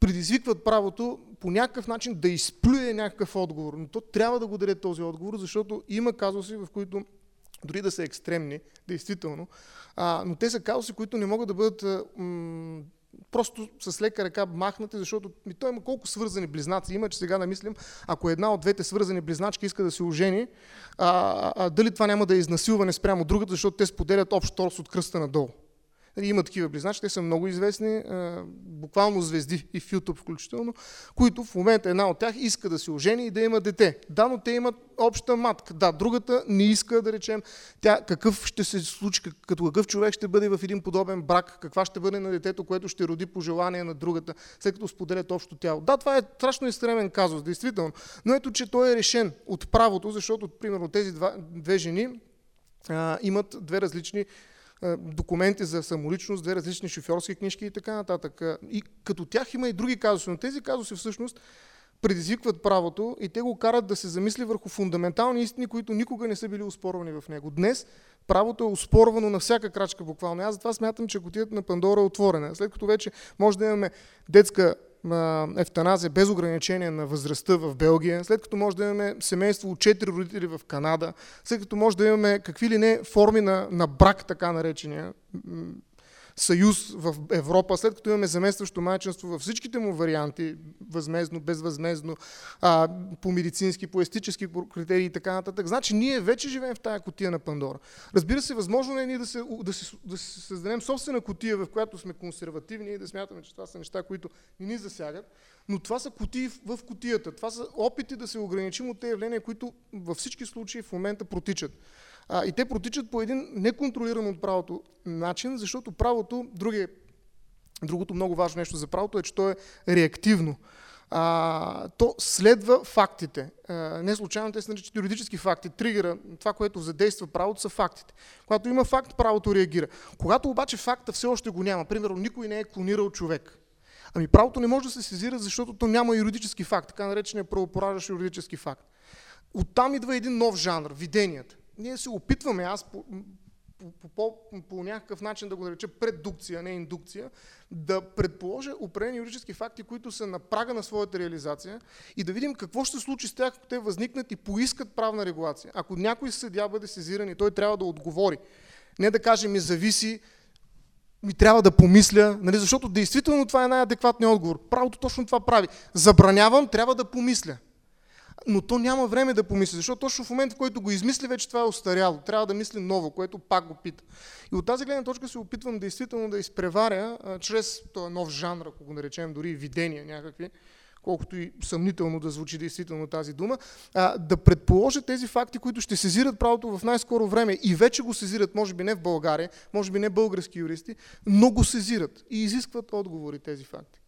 предизвикват правото по някакъв начин да изплюе някакъв отговор. Но то трябва да го даде този отговор, защото има казуси, в които дори да са екстремни, действително, а, но те са казуси, които не могат да бъдат м- просто с лека ръка махнати, защото ми той има колко свързани близнаци има, че сега да мислим, ако една от двете свързани близначки иска да се ожени, а, а, дали това няма да е изнасилване спрямо другата, защото те споделят общ торс от кръста надолу. Нали, има такива близначи, те са много известни, буквално звезди и в YouTube включително, които в момента една от тях иска да се ожени и да има дете. Да, но те имат обща матка. Да, другата не иска да речем тя какъв ще се случи, като какъв човек ще бъде в един подобен брак, каква ще бъде на детето, което ще роди по желание на другата, след като споделят общо тяло. Да, това е страшно екстремен казус, действително. Но ето, че той е решен от правото, защото, примерно, тези два, две жени а, имат две различни документи за самоличност, две различни шофьорски книжки и така нататък. И като тях има и други казуси, но тези казуси всъщност предизвикват правото и те го карат да се замисли върху фундаментални истини, които никога не са били успорвани в него. Днес правото е успорвано на всяка крачка буквално. Аз затова смятам, че котията на Пандора е отворена. След като вече може да имаме детска ефтаназия без ограничение на възрастта в Белгия, след като може да имаме семейство от 4 родители в Канада, след като може да имаме какви ли не форми на, на брак, така наречения, съюз в Европа, след като имаме заместващо майчинство във всичките му варианти, възмезно, безвъзмезно, а, по медицински, по естически критерии и така нататък, значи ние вече живеем в тая котия на Пандора. Разбира се, възможно е ние да, се, да, се, да се създадем собствена котия, в която сме консервативни и да смятаме, че това са неща, които не ни засягат, но това са кутии в котията. Това са опити да се ограничим от тези явления, които във всички случаи в момента протичат. А, и те протичат по един неконтролиран от правото начин, защото правото, други, другото много важно нещо за правото е, че то е реактивно. А, то следва фактите. А, не случайно те се наричат юридически факти. Тригера, това, което задейства правото, са фактите. Когато има факт, правото реагира. Когато обаче факта все още го няма, примерно никой не е клонирал човек, ами правото не може да се сезира, защото то няма юридически факт, така наречения правопораждащ юридически факт. Оттам идва един нов жанр, виденията ние се опитваме, аз по, по, по, по някакъв начин да го нареча предукция, не индукция, да предположа определени юридически факти, които са на прага на своята реализация и да видим какво ще случи с тях, ако те възникнат и поискат правна регулация. Ако някой съдя бъде сезиран и той трябва да отговори, не да каже ми зависи, ми трябва да помисля, нали, защото действително това е най-адекватният отговор. Правото точно това прави. Забранявам, трябва да помисля но то няма време да помисли, защото точно в момента, в който го измисли, вече това е остаряло. Трябва да мисли ново, което пак го пита. И от тази гледна точка се опитвам действително да изпреваря, а, чрез този нов жанр, ако го наречем дори видения някакви, колкото и съмнително да звучи действително тази дума, а, да предположа тези факти, които ще сезират правото в най-скоро време и вече го сезират, може би не в България, може би не български юристи, но го сезират и изискват отговори тези факти.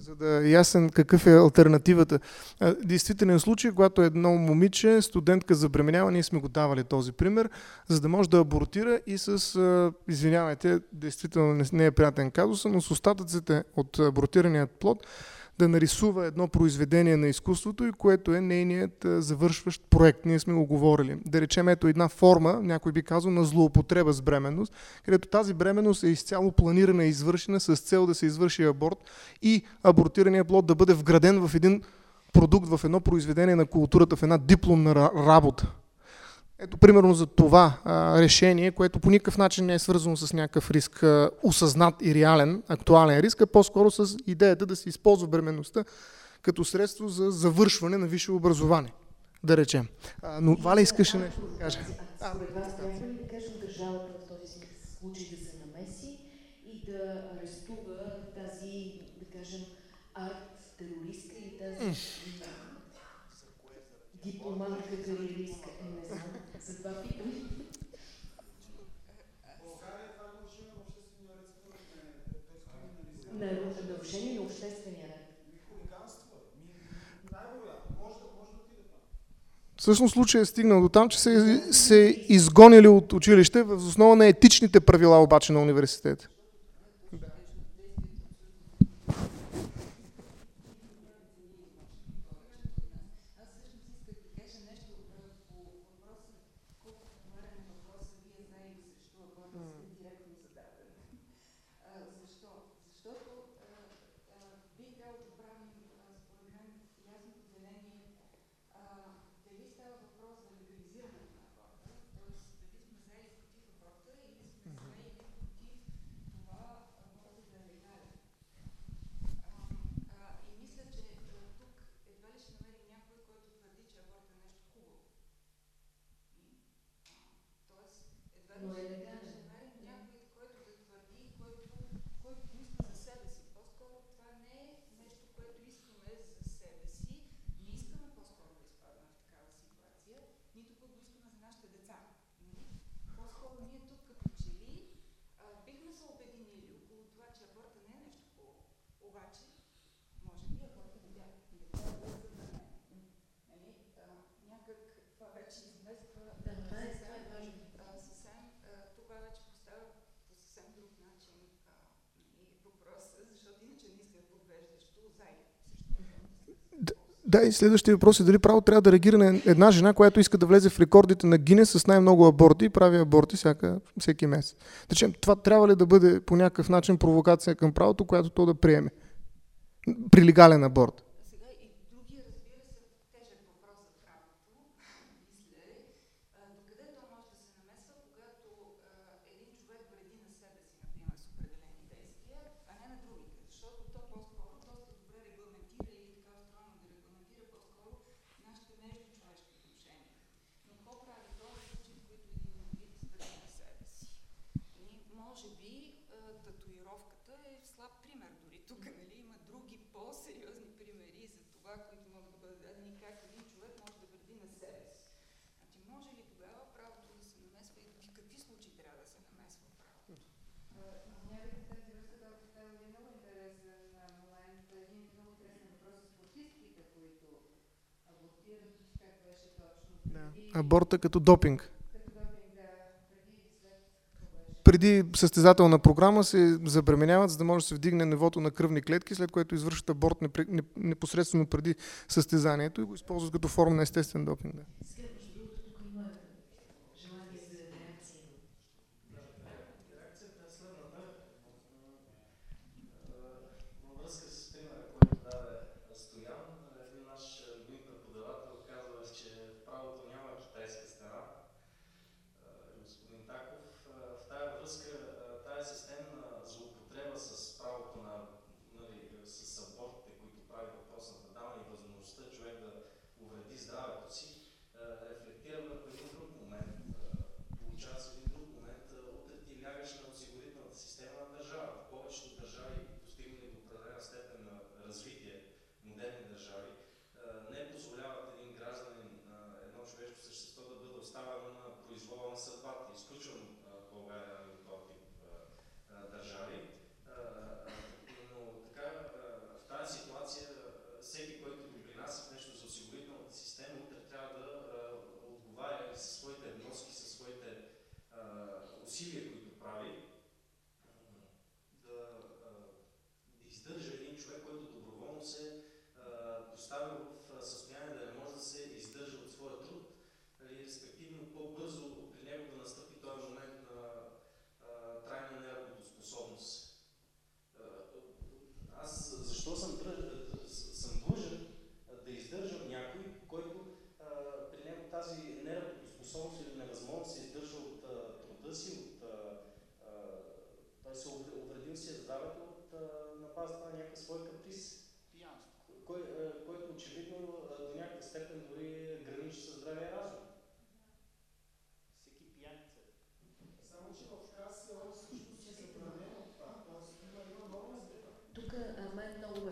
За да е ясен какъв е альтернативата. Действителен случай, когато едно момиче, студентка забременява, ние сме го давали този пример, за да може да абортира и с, извинявайте, действително не е приятен казус, но с остатъците от абортираният плод да нарисува едно произведение на изкуството и което е нейният завършващ проект. Ние сме го говорили. Да речем ето една форма, някой би казал, на злоупотреба с бременност, където тази бременност е изцяло планирана и извършена с цел да се извърши аборт и абортирания плод да бъде вграден в един продукт, в едно произведение на културата, в една дипломна ра- работа. Ето примерно за това а, решение, което по никакъв начин не е свързано с някакъв риск, а, осъзнат и реален, актуален риск, а по-скоро с идеята да се използва бременността като средство за завършване на висше образование, да речем. А, но Валя искаше нещо да каже. Според вас трябва ли да кажем държавата в този случай да се намеси и да арестува тази, да кажем, арт-терористка или тази дипломатка кариеристка? Е, не знам. Затова питам. На нарушение на обществения ред. Всъщност случай е стигнал до там, че се, се изгонили от училище в основа на етичните правила обаче на университета. Аз всъщност исках да кажа нещо а, по въпроса, колко отговаря на въпроса, вие знаете защо абортът е директно зададен. А, защо? Защото а, а, би трябвало да правим, а, според мен, ясно поделение а, дали става въпрос за легализирането на аборта, т.е. дали сме за или против аборта, или сме за или против това абортът да е легален. А, а, и мисля, че а, тук едва ли ще намерим някой, който твърди, че аборт е нещо хубаво. И, а, Тоест, едва ли Но е ще, легален. ще намерим някой, който да твърди, който, който го иска за себе си. По-скоро това не е нещо, което искаме за себе си. Не искаме по-скоро да изпадаме в такава ситуация, нито пък го искаме за нашите деца. Нали? По-скоро ние тук като че ли а, бихме се обединили около това, че аборта не е нещо хубаво. Обаче, може би аборта не бяга. Не трябва да бъде забранен. Нали? А, някак това вече измества Да, това е, това е съвсем, важно. а, съвсем, а, това вече поставя по съвсем друг начин а, нали, въпроса, защото иначе наистина е подвеждащо за или срещу Да, и следващия въпрос е дали право трябва да реагира на една жена, която иска да влезе в рекордите на Гинес с най-много аборти и прави аборти всяка, всеки месец. Речем, това трябва ли да бъде по някакъв начин провокация към правото, която то да приеме? При легален аборт. Сега и другия, разбира се, тежък въпрос за правото, мисля е, а, докъде то може да се намесва, когато а, един човек вреди на себе си, например, с определени действия, а не на другите, защото то по-скоро доста добре регламентира или така устроено да регламентира по-скоро нашите междучовешки отношения. Но какво прави това в случаи, в които един индивид вреди на себе си? Нали, може би а, татуировката е слаб пример дори тук, нали? Има други по-сериозни примери за това, които могат да бъдат дадени как един човек може да вреди на себе си. Значи, може ли тогава правото да се намесва и в какви случаи трябва да се намесва правото? Извинявайте, тази връзка това поставя един много интересен а, момент. Един много интересен въпрос за спортистките, които абортират, как беше точно. преди- Аборта като допинг. Преди състезателна програма се забременяват, за да може да се вдигне нивото на кръвни клетки, след което извършват аборт непосредствено преди състезанието и го използват като форма на естествен допинг. Да.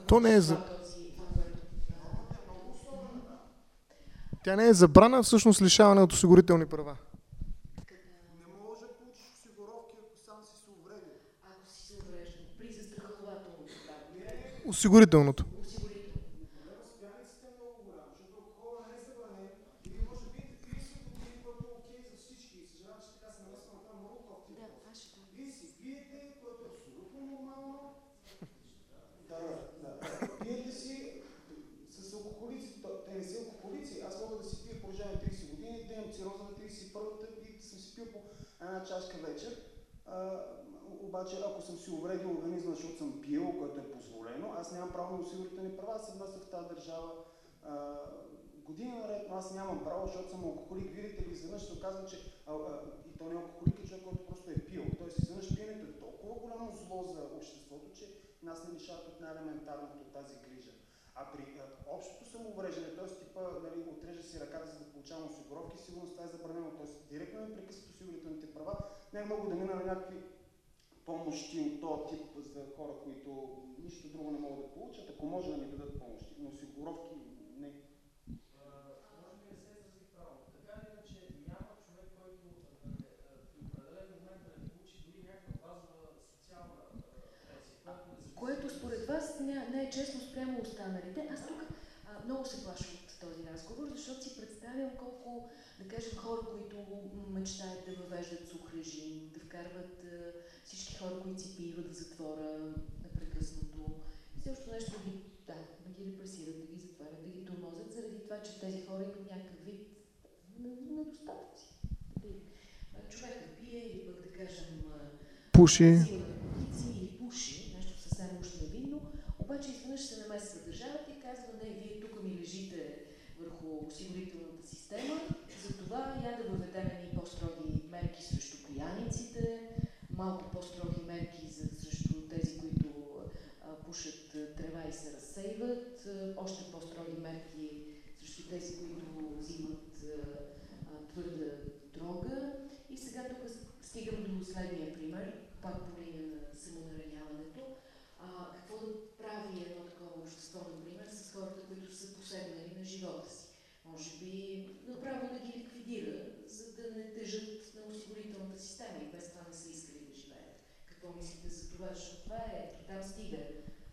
То не е за... Тя не е забрана, всъщност лишаване от осигурителни права. Не може да получиш осигуровки, ако сам си се увредил. ако си се увреждал при застрахователното право, Осигурителното. осигурително. Проблемът с границите е много голям, защото алкохола не е забранен. Или може би 30 години, което е окей за всички. И съжалявам, че така се намесвам на това много кофти. Да, аз ще го Вие си пиете, което е абсолютно нормално. Да, да, да. Пиете си с алкохолици. То- Те не са алкохолици. Аз мога да си пия в продължение на 30 години, да имам цироза на 31-та и съм си пил по една чашка вечер. А, обаче, увредил организма, защото съм пил, което е позволено, аз нямам право на осигурителни права, аз съм в тази държава а, години наред, но аз нямам право, защото съм алкохолик. Видите ли, изведнъж се оказва, че а, а, и то не е алкохолик, е човек, който просто е пил. Тоест, изведнъж пиенето е толкова голямо зло за обществото, че нас не лишават от най-елементарното от тази грижа. А при а, общото самоувреждане, т.е. типа, нали, отрежа си ръката, за да получавам осигуровки, сигурно това е забранено. Т.е. директно ми прекъсват осигурителните права. Не мога да мина на някакви помощи от този тип за хора, които нищо друго не могат да получат, ако може да ми дадат помощи. Но осигуровки не. Което според вас не, не е честно спрямо останалите. Аз тук а, много се плаша от този разговор, защото си представям колко, да кажем, хора, които мечтаят да въвеждат сух режим, да вкарват а, всички хора, които си пиват в затвора непрекъснато. И също нещо да ги, да, да ги репресират, да ги затварят, да ги тормозят, заради това, че тези хора имат някакъв вид недостатъци. Нали, а, Човек да пие или пък да кажем Пуши. или пуши, нещо съвсем уж невинно, обаче изведнъж се намесва държавата и казва, не, вие тук ми лежите върху осигурителната система, затова я да въведем едни по-строги мерки срещу пияниците, малко по-строги мерки за, срещу тези, които а, пушат трева и се разсейват, а, още по-строги мерки срещу тези, които взимат а, твърда дрога. И сега тук стигам до следния пример, пак по линия на самонараняването. А, какво да прави едно такова общество, например, с хората, които са посегнали на живота си? Може би направо да ги ликвидира, за да не тежат на осигурителната система и без това не са искали да живеят. Какво мислите за това? Защото това е, там стига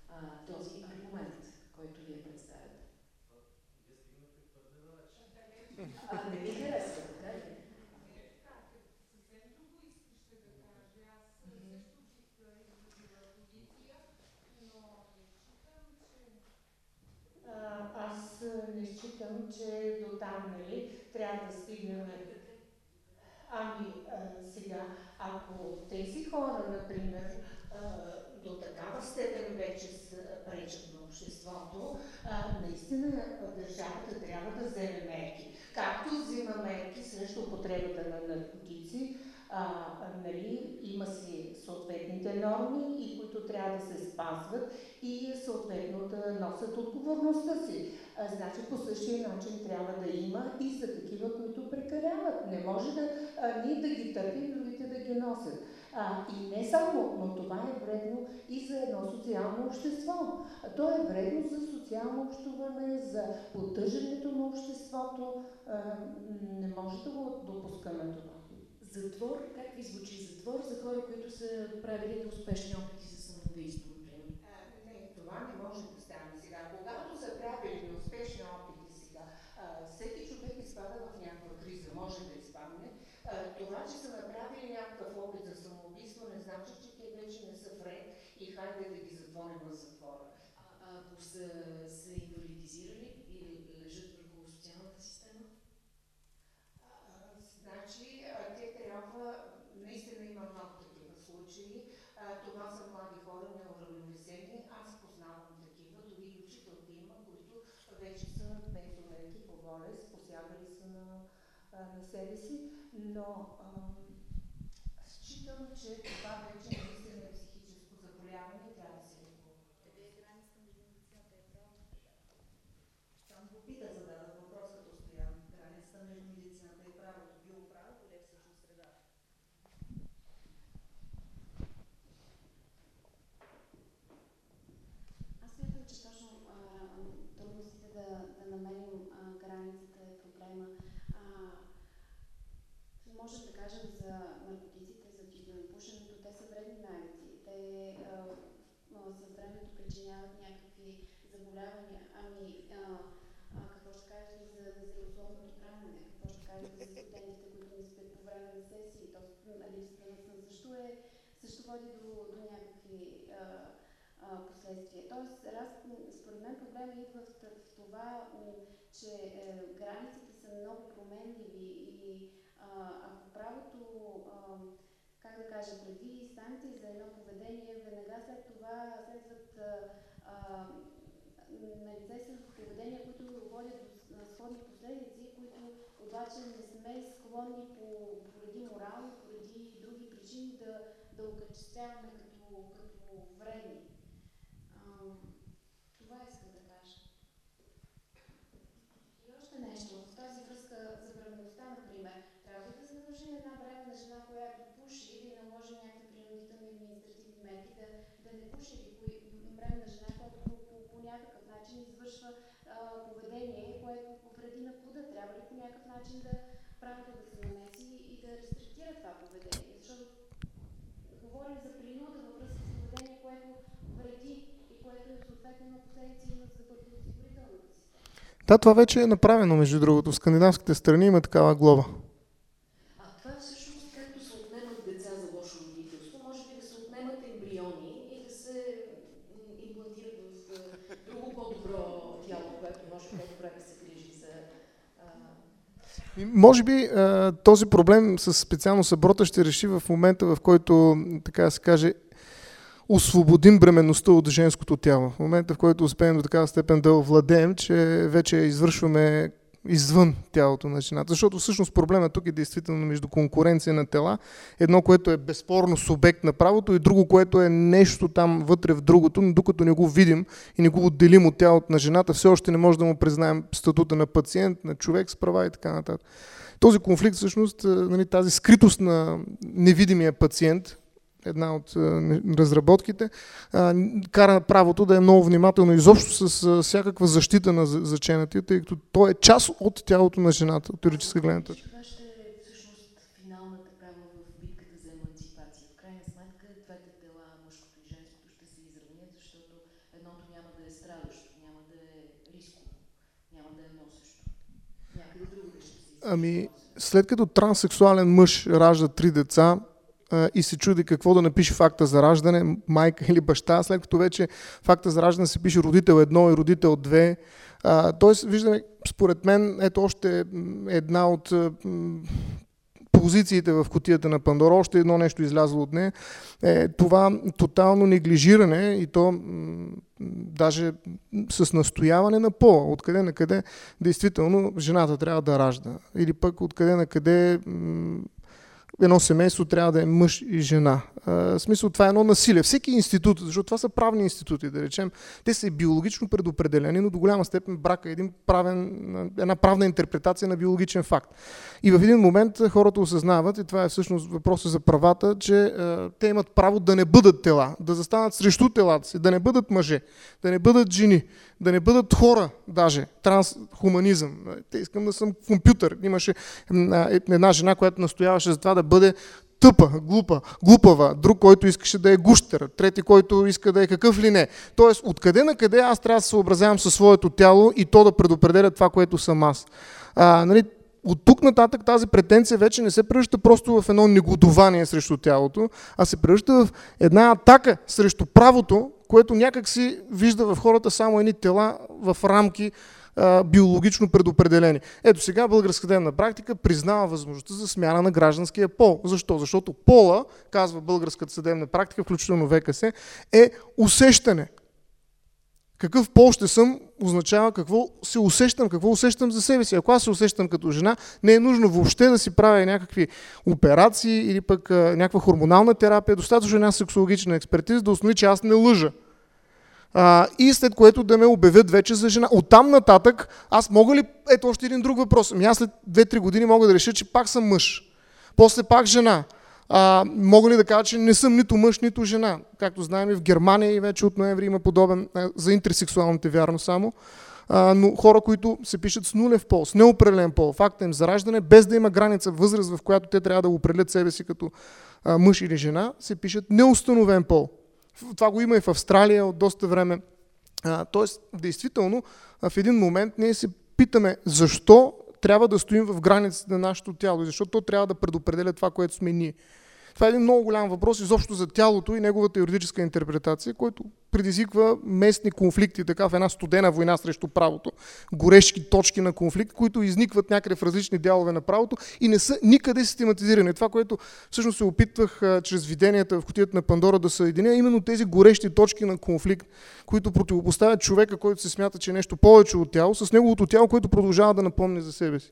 а, този аргумент, който вие представяте. Вие стигнахте твърде далеч. А, не ви харесва, така ли? А, не считам, че до там, нали, трябва да стигнем. Ами, а, сега, ако тези хора, например, а, до такава степен вече пречат на обществото, а, наистина държавата трябва да вземе мерки. Както взима мерки срещу употребата на наркотици, а, нали, има си съответните норми, и които трябва да се спазват и съответно да носят отговорността си. А, значи по същия начин трябва да има и за такива, които прекаляват. Не може да а, ние да ги търпим, другите да ги носят. А, и не само, но това е вредно и за едно социално общество. А, то е вредно за социално общуване, за поддържането на обществото. А, не може да го допускаме това. Затвор, как ви звучи затвор за хора, които са правили неуспешни опити за самоубийство, например? Не, това не може да стане сега. Когато са правили неуспешни опити сега, а, всеки човек изпада в някаква криза, може да изпадне. А, това, че са направили някакъв опит за самоубийство, не значи, че те вече не са вред и хайде да ги затворим в затвора. А, ако са се инвалидизирали и лежат върху социалната система? А, Значи, а, те трябва, наистина има много такива случаи. А, Това са млади хора, неуравновесени. Аз познавам такива, дори и учителки има, които вече са пенсионерки по болест, посягали са на, на себе си, но ам, считам, че това вече наистина е води до, до някакви а, а, последствия. Тоест, раз, според мен проблема идва в, в това, че е, границите са много променливи и а, ако правото а, как да кажа, преди санкции за едно поведение, веднага след това следват а, а, на лице с поведения, които водят до сходни последици, които обаче не сме склонни по, поради морални, поради други причини да, да окачествяваме като, като вредни. А, това искам да кажа. И още нещо. В тази връзка за бременността, например, трябва ли да задължим една бременна жена, която пуши и да й наложим някакви принудителни административни мерки, да, да не пуши или бременна жена, която по, по, по някакъв начин извършва а, поведение, което вреди на плода. Трябва ли по някакъв начин да правото да се намеси и да рестриктира това поведение? Защото говорим за принуда във връзка с поведение, което вреди и което е съответно на последици имат за осигурителната система. Да, това вече е направено, между другото. В скандинавските страни има такава глоба. А това е всъщност както се отнемат деца за лошо родителство, може би да се отнемат ембриони и да се имплантират в друго по-добро тяло, което може по-добре да се грижи за може би този проблем с специално съброта ще реши в момента, в който, така да се каже, освободим бременността от женското тяло. В момента, в който успеем до такава степен да овладеем, че вече извършваме извън тялото на жената. Защото всъщност проблемът тук е действително между конкуренция на тела. Едно, което е безспорно субект на правото и друго, което е нещо там вътре в другото, но докато не го видим и не го отделим от тялото на жената, все още не може да му признаем статута на пациент, на човек с права и така нататък. Този конфликт всъщност, нали, тази скритост на невидимия пациент, една от разработките, кара правото да е много внимателно изобщо с всякаква защита на заченатия, тъй като той е част от тялото на жената, от юридическа гледна точка. Това ще е е е е Ами, след като транссексуален мъж ражда три деца, и се чуди какво да напише факта за раждане, майка или баща, след като вече факта за раждане се пише родител едно и родител две. Тоест, виждаме, според мен, ето още една от позициите в котията на Пандора, още едно нещо излязло от нея, е това тотално неглижиране и то даже с настояване на по, откъде на къде действително жената трябва да ражда. Или пък откъде на къде едно семейство трябва да е мъж и жена. В смисъл, това е едно насилие. Всеки институт, защото това са правни институти, да речем, те са биологично предопределени, но до голяма степен брак е един правен, една правна интерпретация на биологичен факт. И в един момент хората осъзнават, и това е всъщност въпроса за правата, че те имат право да не бъдат тела, да застанат срещу телата си, да не бъдат мъже, да не бъдат жени, да не бъдат хора даже, трансхуманизъм. Те искам да съм компютър. Имаше една жена, която настояваше за това да бъде тъпа, глупа, глупава, друг, който искаше да е гущер, трети, който иска да е какъв ли не. Тоест, откъде на къде аз трябва да се съобразявам със своето тяло и то да предопределя това, което съм аз. А, нали, от тук нататък тази претенция вече не се превръща просто в едно негодование срещу тялото, а се превръща в една атака срещу правото, което някак си вижда в хората само едни тела в рамки биологично предопределени. Ето сега българска денна практика признава възможността за смяна на гражданския пол. Защо? Защото пола, казва българската съдебна практика, включително ВКС, е усещане. Какъв пол ще съм, означава какво се усещам, какво усещам за себе си. Ако аз се усещам като жена, не е нужно въобще да си правя някакви операции или пък а, някаква хормонална терапия, достатъчно една сексологична експертиза да установи, че аз не лъжа. А, и след което да ме обявят вече за жена. От там нататък аз мога ли, ето още един друг въпрос, ами аз след 2-3 години мога да реша, че пак съм мъж. После пак жена. А, мога ли да кажа, че не съм нито мъж, нито жена? Както знаем и в Германия и вече от ноември има подобен, за интерсексуалните вярно само, а, но хора, които се пишат с нулев пол, с неопределен пол, факта им за раждане, без да има граница, възраст, в която те трябва да определят себе си като а, мъж или жена, се пишат неустановен пол. Това го има и в Австралия от доста време. Тоест, действително, в един момент ние се питаме защо трябва да стоим в границите на нашето тяло и защо то трябва да предопределя това, което сме ние. Това е един много голям въпрос изобщо за тялото и неговата юридическа интерпретация, който предизвиква местни конфликти, така в една студена война срещу правото, горещи точки на конфликт, които изникват някъде в различни дялове на правото и не са никъде систематизирани. Това, което всъщност се опитвах чрез виденията в кутията на Пандора да съединя, е именно тези горещи точки на конфликт, които противопоставят човека, който се смята, че е нещо повече от тяло, с неговото тяло, което продължава да напомни за себе си.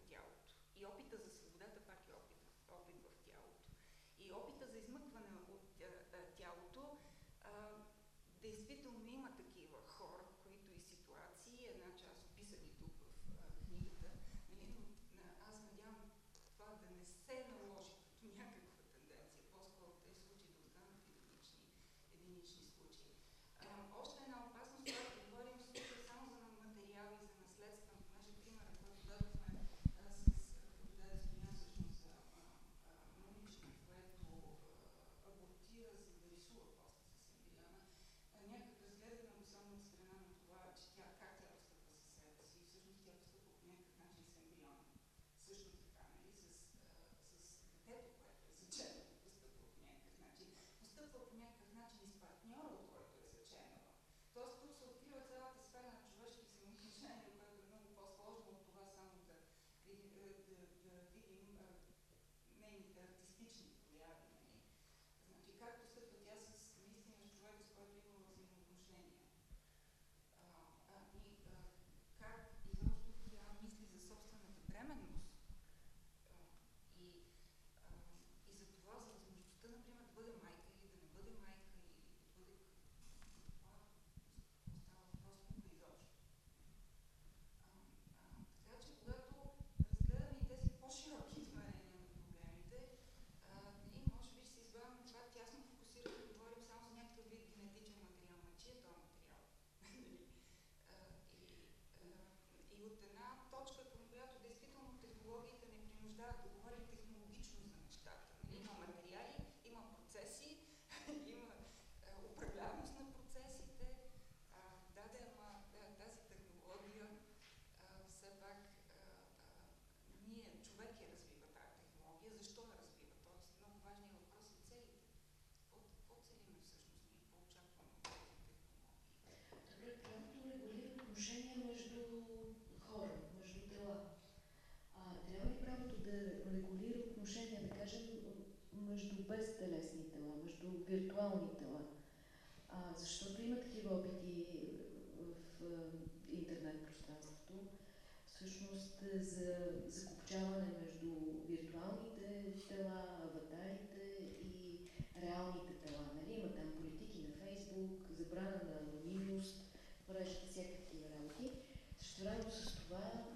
виртуални тела. А, защото има такива опити в интернет пространството, всъщност за закупчаване между виртуалните тела, аватарите и реалните тела. Нали? Има там политики на Фейсбук, забрана на анонимност, мрежата, всякакви такива работи. Също време с това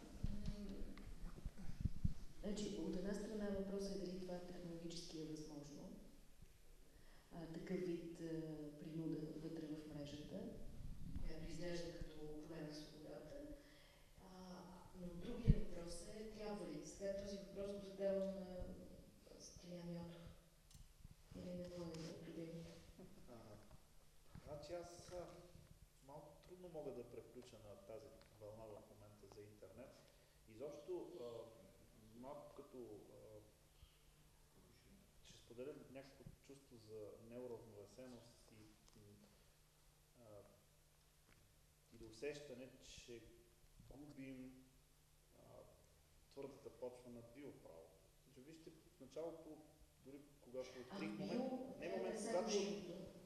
Значи, от една страна въпросът е дали това технологически е възможно, а, такъв вид а, принуда вътре в мрежата, която изглежда като поле на свободата. А, но другия въпрос е, трябва ли? Сега този въпрос го задавам на Стилян Йотов. Или не мога да определите? Значи аз малко трудно мога да преключа на тази вълна в момента за интернет. Изобщо малко като ще споделям някакво чувство за неуравновесеност и, и, а, или усещане, че губим а, твърдата почва на биоправо. Значи, вижте, в началото, дори когато открих момент, не момент, когато,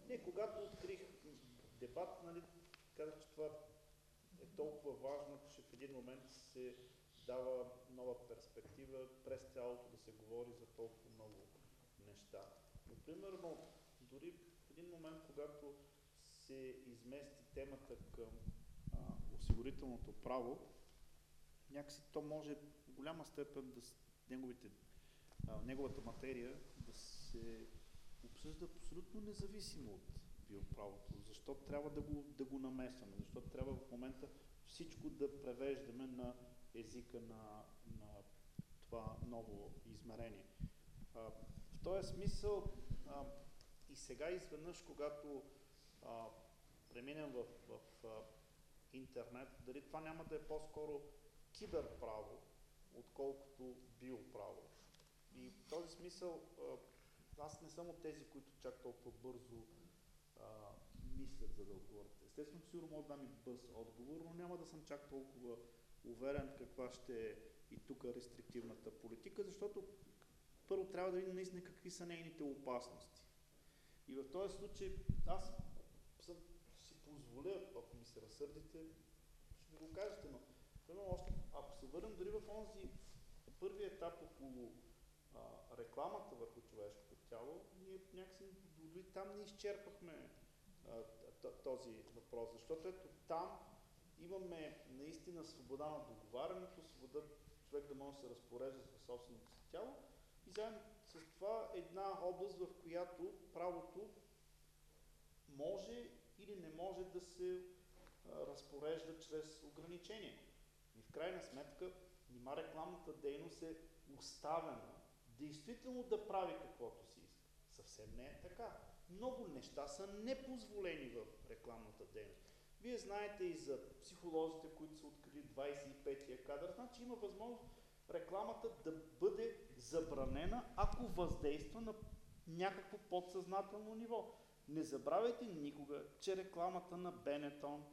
не, когато открих дебат, нали, казах, че това е толкова важно, че в един момент се дава нова перспектива през цялото да се говори за толкова много неща. Но, примерно, дори един момент, когато се измести темата към а, осигурителното право, някакси то може в голяма степен да неговите, а, неговата материя да се обсъжда абсолютно независимо от биоправото. Защо трябва да го, да го намесваме? Защо трябва в момента всичко да превеждаме на езика на, на това ново измерение? А, в този смисъл а, и сега изведнъж, когато а, преминем в, в а, интернет, дали това няма да е по-скоро киберправо, отколкото биоправо. И в този смисъл а, аз не съм от тези, които чак толкова бързо а, мислят за да отговорят. Естествено, сигурно мога да дам и бърз отговор, но няма да съм чак толкова уверен каква ще е и тук рестриктивната политика, защото първо трябва да видим наистина какви са нейните опасности. И в този случай аз съм, си позволя, ако ми се разсърдите, ще ми го кажете, но още, ако се върнем дори в онзи първи етап около а, рекламата върху човешкото тяло, ние някакси дори там не изчерпахме а, този въпрос, защото ето там имаме наистина свобода на договарянето, свобода човек да може да се разпорежда със собственото си тяло и заедно с това една област, в която правото може или не може да се разпорежда чрез ограничения. И в крайна сметка, нима рекламната дейност е оставена действително да прави каквото си иска. Съвсем не е така. Много неща са непозволени в рекламната дейност. Вие знаете и за психолозите, които са открили 25-я кадър, значи има възможност рекламата да бъде забранена, ако въздейства на някакво подсъзнателно ниво. Не забравяйте никога, че рекламата на Бенетон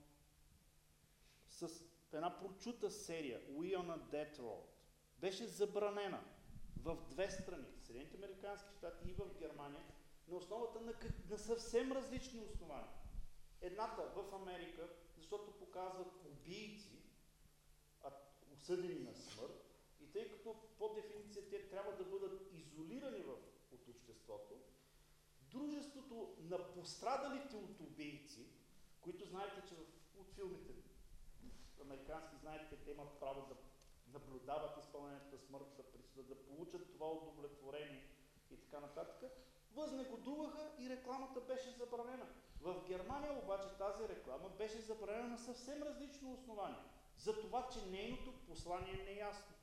с една прочута серия We on a Death Road беше забранена в две страни, в Съединените Американски щати и в Германия, на основата на, на съвсем различни основания. Едната в Америка, защото показват убийци, осъдени на смърт, тъй като по дефиниция те трябва да бъдат изолирани в, от обществото, дружеството на пострадалите от убийци, които знаете, че в, от филмите американски, знаете, те имат право да наблюдават изпълнението на смъртната присъда, да получат това удовлетворение и така нататък, възнегодуваха и рекламата беше забранена. В Германия обаче тази реклама беше забранена на съвсем различно основание. За това, че нейното послание е неясно.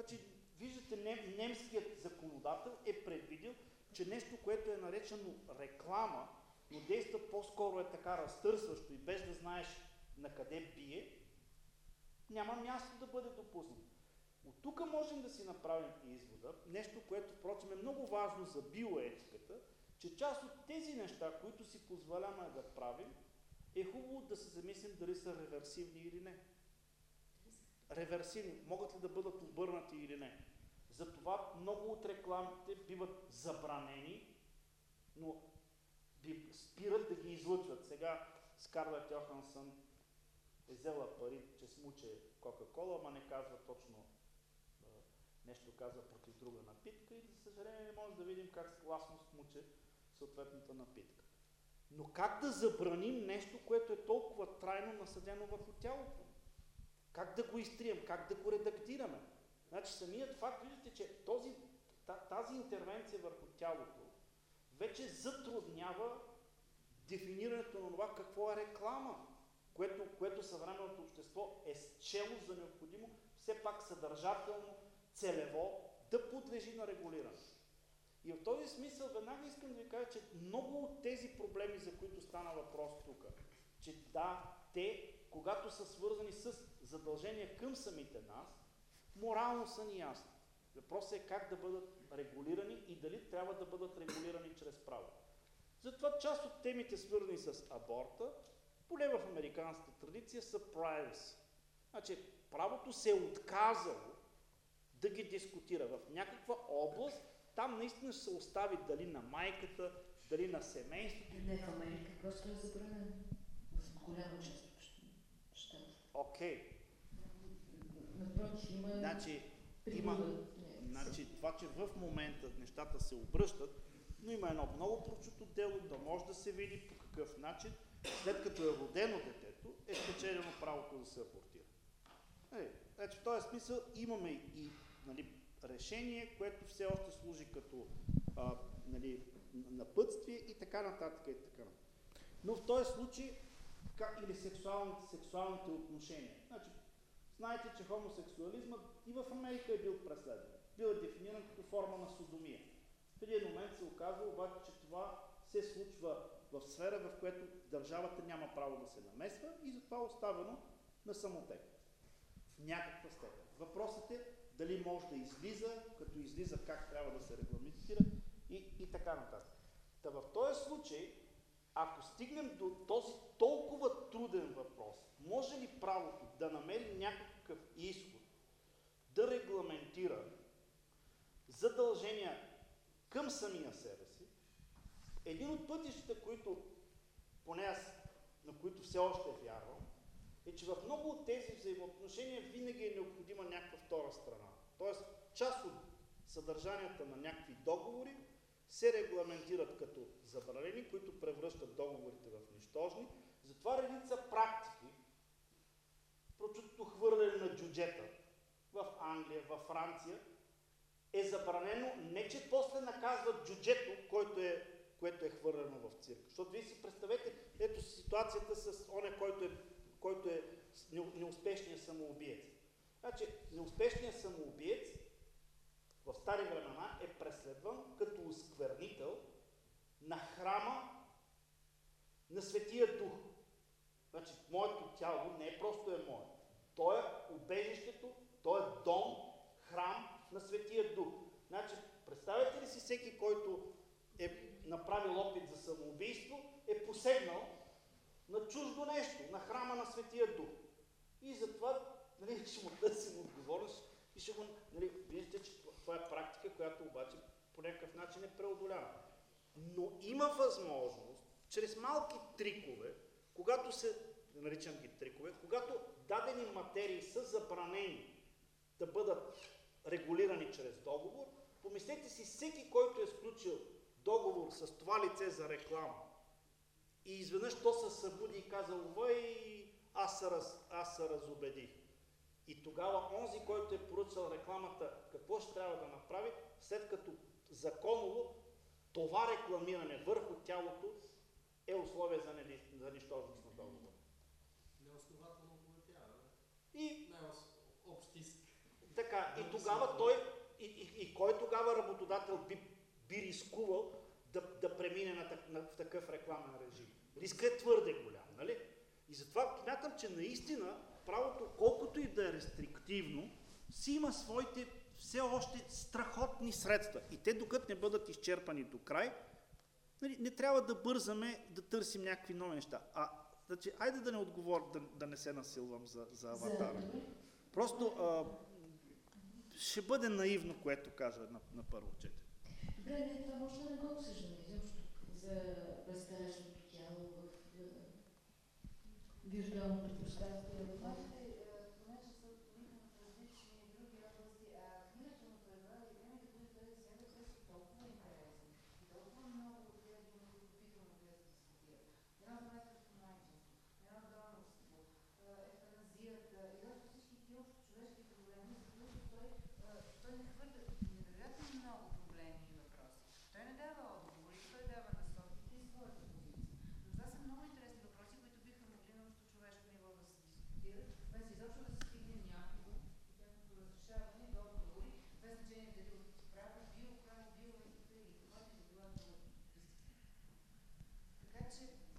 Значи, виждате, нем, немският законодател е предвидил, че нещо, което е наречено реклама, но действа по-скоро е така разтърсващо и без да знаеш на къде бие, няма място да бъде допуснато. От тук можем да си направим извода, нещо, което впрочем е много важно за биоетиката, че част от тези неща, които си позволяваме да правим, е хубаво да се замислим дали са реверсивни или не. Реверсивни, могат ли да бъдат обърнати или не. Затова много от рекламите биват забранени, но спират да ги излъчват. Сега Скарлет Йохансън е взела пари, че смуче Кока-Кола, ама не казва точно нещо казва против друга напитка и за съжаление не може да видим как гласно смуче съответната напитка. Но как да забраним нещо, което е толкова трайно насъдено върху тялото? Как да го изтрием? Как да го редактираме? Значи самият факт, виждате, че този, тази интервенция върху тялото вече затруднява дефинирането на това какво е реклама, което, което съвременното общество е счело за необходимо все пак съдържателно, целево да подлежи на регулиране. И в този смисъл веднага искам да ви кажа, че много от тези проблеми, за които стана въпрос тук, че да, те, когато са свързани с задължения към самите нас, морално са ни ясни. Въпросът е как да бъдат регулирани и дали трябва да бъдат регулирани чрез право. Затова част от темите, свързани с аборта, поне в американската традиция, са privacy. Значи, правото се е отказало да ги дискутира в някаква област, там наистина ще се остави дали на майката, дали на семейството. Не в Америка, просто е забранено. В голяма част. Окей. Напротив, има... Значи, има, значи, това, че в момента нещата се обръщат, но има едно много прочуто дело, да може да се види по какъв начин, след като е родено детето, е спечелено правото да се абортира. Е, значи, в този смисъл имаме и нали, решение, което все още служи като а, нали, напътствие и така нататък и така нататък. Но в този случай, как, или сексуалните, сексуалните отношения. Значи, знаете, че хомосексуализма и в Америка е бил преследван. Бил е дефиниран като форма на судомия. В един момент се оказва обаче, че това се случва в сфера, в която държавата няма право да се намесва и затова е оставено на самотек. В някаква степен. Въпросът е дали може да излиза, като излиза как трябва да се регламентира и, и така нататък. Та в този случай, ако стигнем до този толкова труден въпрос, може ли правото да намери някакъв изход, да регламентира задължения към самия себе си, един от пътищата, които, поне аз, на които все още вярвам, е, че в много от тези взаимоотношения винаги е необходима някаква втора страна. Тоест, част от съдържанията на някакви договори се регламентират като забранени, които превръщат договорите в нищожни. Затова редица практики, прочутото хвърляне на джуджета в Англия, във Франция, е забранено не, че после наказват джуджето, който е, което е хвърлено в цирк. Защото вие си представете, ето ситуацията с оне, който е, който е неуспешният самоубиец. Значи, неуспешният самоубиец в стари времена е преследван като осквернител на храма на Светия Дух. Значи, моето тяло не е просто е мое. То е убежището, то е дом, храм на Светия Дух. Значи, представете ли си всеки, който е направил опит за самоубийство, е посегнал на чуждо нещо, на храма на Светия Дух. И затова нали, ще му търсим отговорност и ще го... Нали, виждате, че това е практика, която обаче по някакъв начин е преодоляна. Но има възможност, чрез малки трикове, когато се, наричам ги трикове, когато дадени материи са забранени да бъдат регулирани чрез договор, помислете си всеки, който е сключил договор с това лице за реклама и изведнъж то се събуди и каза, вой, аз се, раз, аз се разобедих. И тогава онзи, който е поръчал рекламата, какво ще трябва да направи, след като законово това рекламиране върху тялото е условие за, не, за нищожност на договора. Неоснователно оповетява. И... Общ иск. Така, и тогава той, и, и, и кой тогава работодател би, би рискувал да, да премине на, на, в такъв рекламен режим? Риска е твърде голям, нали? И затова смятам, че наистина правото, колкото и да е рестриктивно, си има своите все още страхотни средства. И те, докато не бъдат изчерпани до край, нали, не трябва да бързаме да търсим някакви нови неща. А, значи, айде да не отговоря, да, да не се насилвам за, за аватара. Просто а, ще бъде наивно, което кажа на, на първо четене. Добре, не, това може да не го обсъждаме изобщо за в Virgão protestante, Така че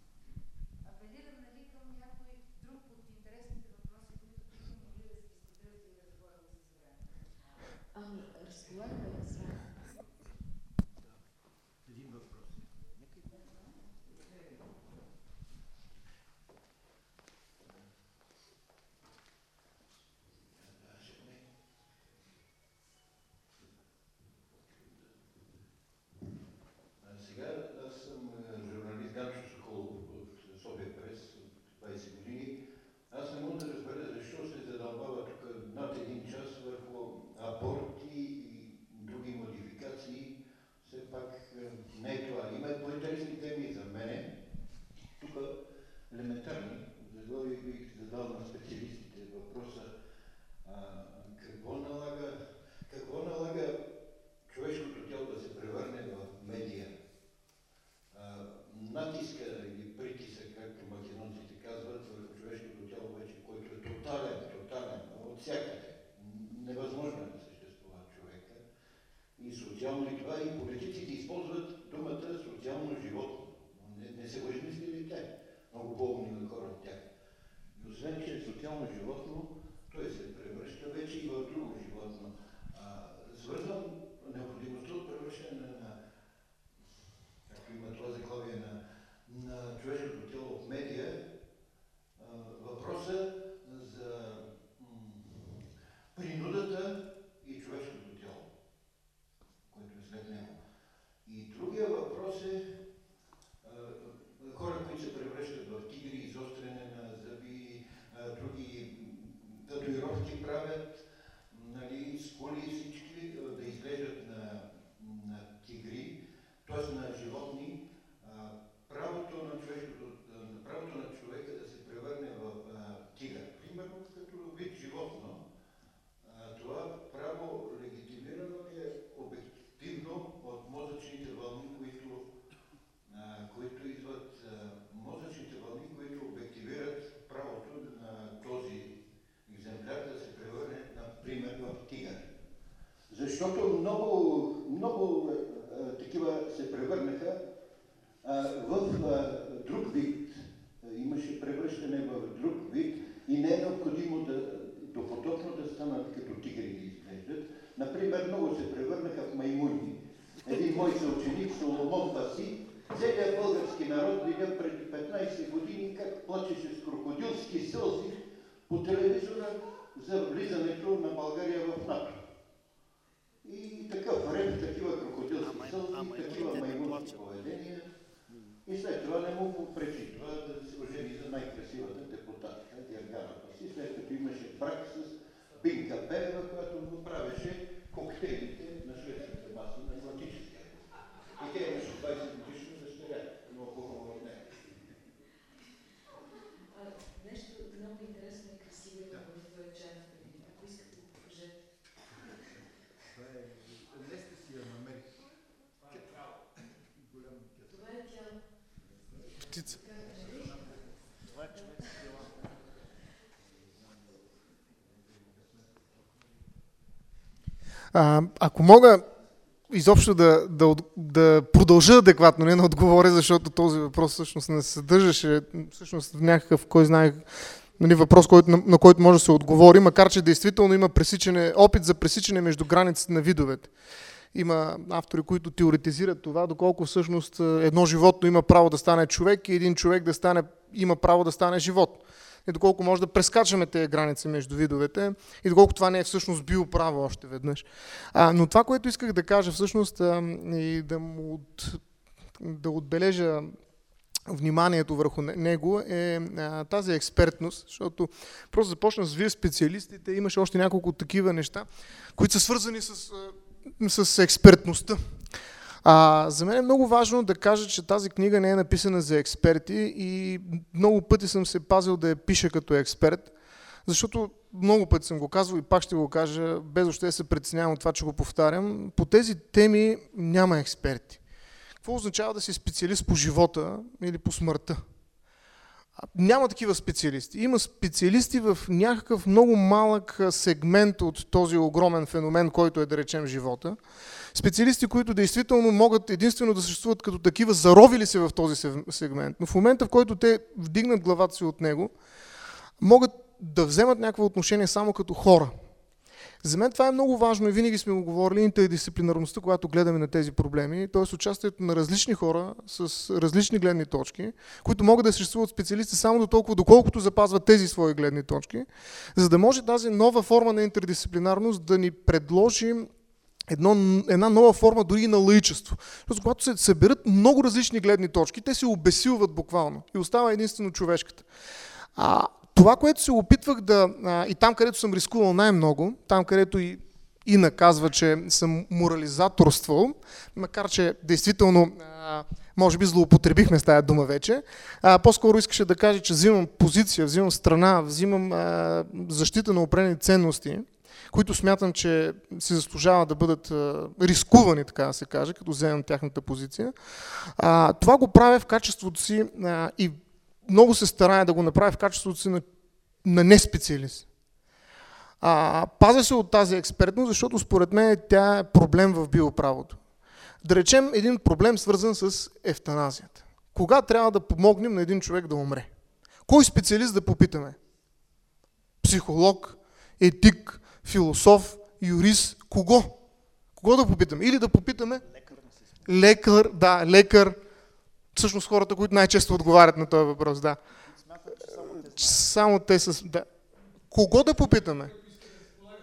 Птица. А, ако мога изобщо да, да, да продължа адекватно, не да отговоря, защото този въпрос всъщност не съдържаше всъщност в някакъв, кой знае, нали, въпрос, който, на, на който може да се отговори, макар че действително има пресичане, опит за пресичане между границите на видовете. Има автори, които теоретизират това, доколко всъщност е, едно животно има право да стане човек и един човек да стане, има право да стане живот. И доколко може да прескачаме тези граници между видовете и доколко това не е всъщност био право още веднъж. А, но това, което исках да кажа всъщност а, и да, му от, да отбележа вниманието върху не- него е а, тази експертност, защото просто започна с вие специалистите, имаше още няколко такива неща, които са свързани с, а, с експертността. А, за мен е много важно да кажа, че тази книга не е написана за експерти и много пъти съм се пазил да я пиша като експерт, защото много пъти съм го казвал и пак ще го кажа, без още се притеснявам от това, че го повтарям. По тези теми няма експерти. Какво означава да си специалист по живота или по смъртта? Няма такива специалисти. Има специалисти в някакъв много малък сегмент от този огромен феномен, който е, да речем, живота. Специалисти, които действително могат единствено да съществуват като такива, заровили се в този сегмент. Но в момента, в който те вдигнат главата си от него, могат да вземат някакво отношение само като хора. За мен това е много важно и винаги сме го говорили, интердисциплинарността, когато гледаме на тези проблеми, т.е. участието на различни хора с различни гледни точки, които могат да съществуват специалисти само до толкова, доколкото запазват тези свои гледни точки, за да може тази нова форма на интердисциплинарност да ни предложи едно, една нова форма дори и на лаичество. Защото когато се съберат много различни гледни точки, те се обесилват буквално и остава единствено човешката. А, това, което се опитвах да, а, и там, където съм рискувал най-много, там, където и, и наказва, че съм морализаторствал, макар че действително, а, може би злоупотребихме с тази дума вече, а, по-скоро искаше да кажа, че взимам позиция, взимам страна, взимам а, защита на определени ценности, които смятам, че си заслужава да бъдат а, рискувани, така да се каже, като вземам тяхната позиция. А, това го правя в качеството си а, и много се старая да го направя в качеството си на, на неспециалист. А, пазя се от тази експертност, защото според мен тя е проблем в биоправото. Да речем един проблем свързан с ефтаназията. Кога трябва да помогнем на един човек да умре? Кой специалист да попитаме? Психолог, етик, философ, юрист, кого? Кого да попитаме? Или да попитаме? Лекар, да, лекар. Всъщност хората, които най-често отговарят на този въпрос, да. Само те с... Да. Кого да попитаме?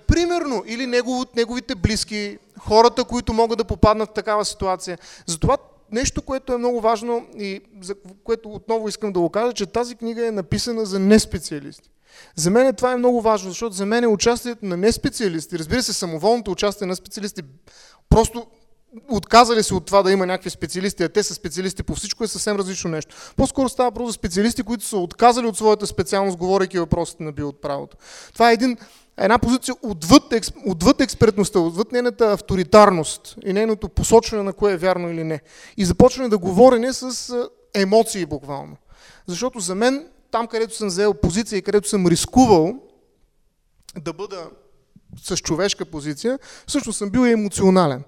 Примерно, или негов, неговите близки, хората, които могат да попаднат в такава ситуация. Затова нещо, което е много важно и за което отново искам да го кажа, че тази книга е написана за неспециалисти. За мен това е много важно, защото за мен е участието на неспециалисти, разбира се, самоволното участие на специалисти, просто отказали се от това да има някакви специалисти, а те са специалисти по всичко е съвсем различно нещо. По-скоро става просто за специалисти, които са отказали от своята специалност, говорейки въпросите на биоотправото. Това е един, една позиция отвъд, отвъд експертността, отвъд нейната авторитарност и нейното посочване на кое е вярно или не. И започване да говорене с а, емоции буквално. Защото за мен, там където съм взел позиция и където съм рискувал да бъда с човешка позиция, всъщност съм бил емоционален.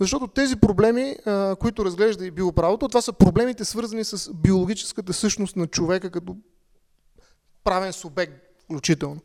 Защото тези проблеми, които разглежда и биоправото, това са проблемите свързани с биологическата същност на човека като правен субект, включително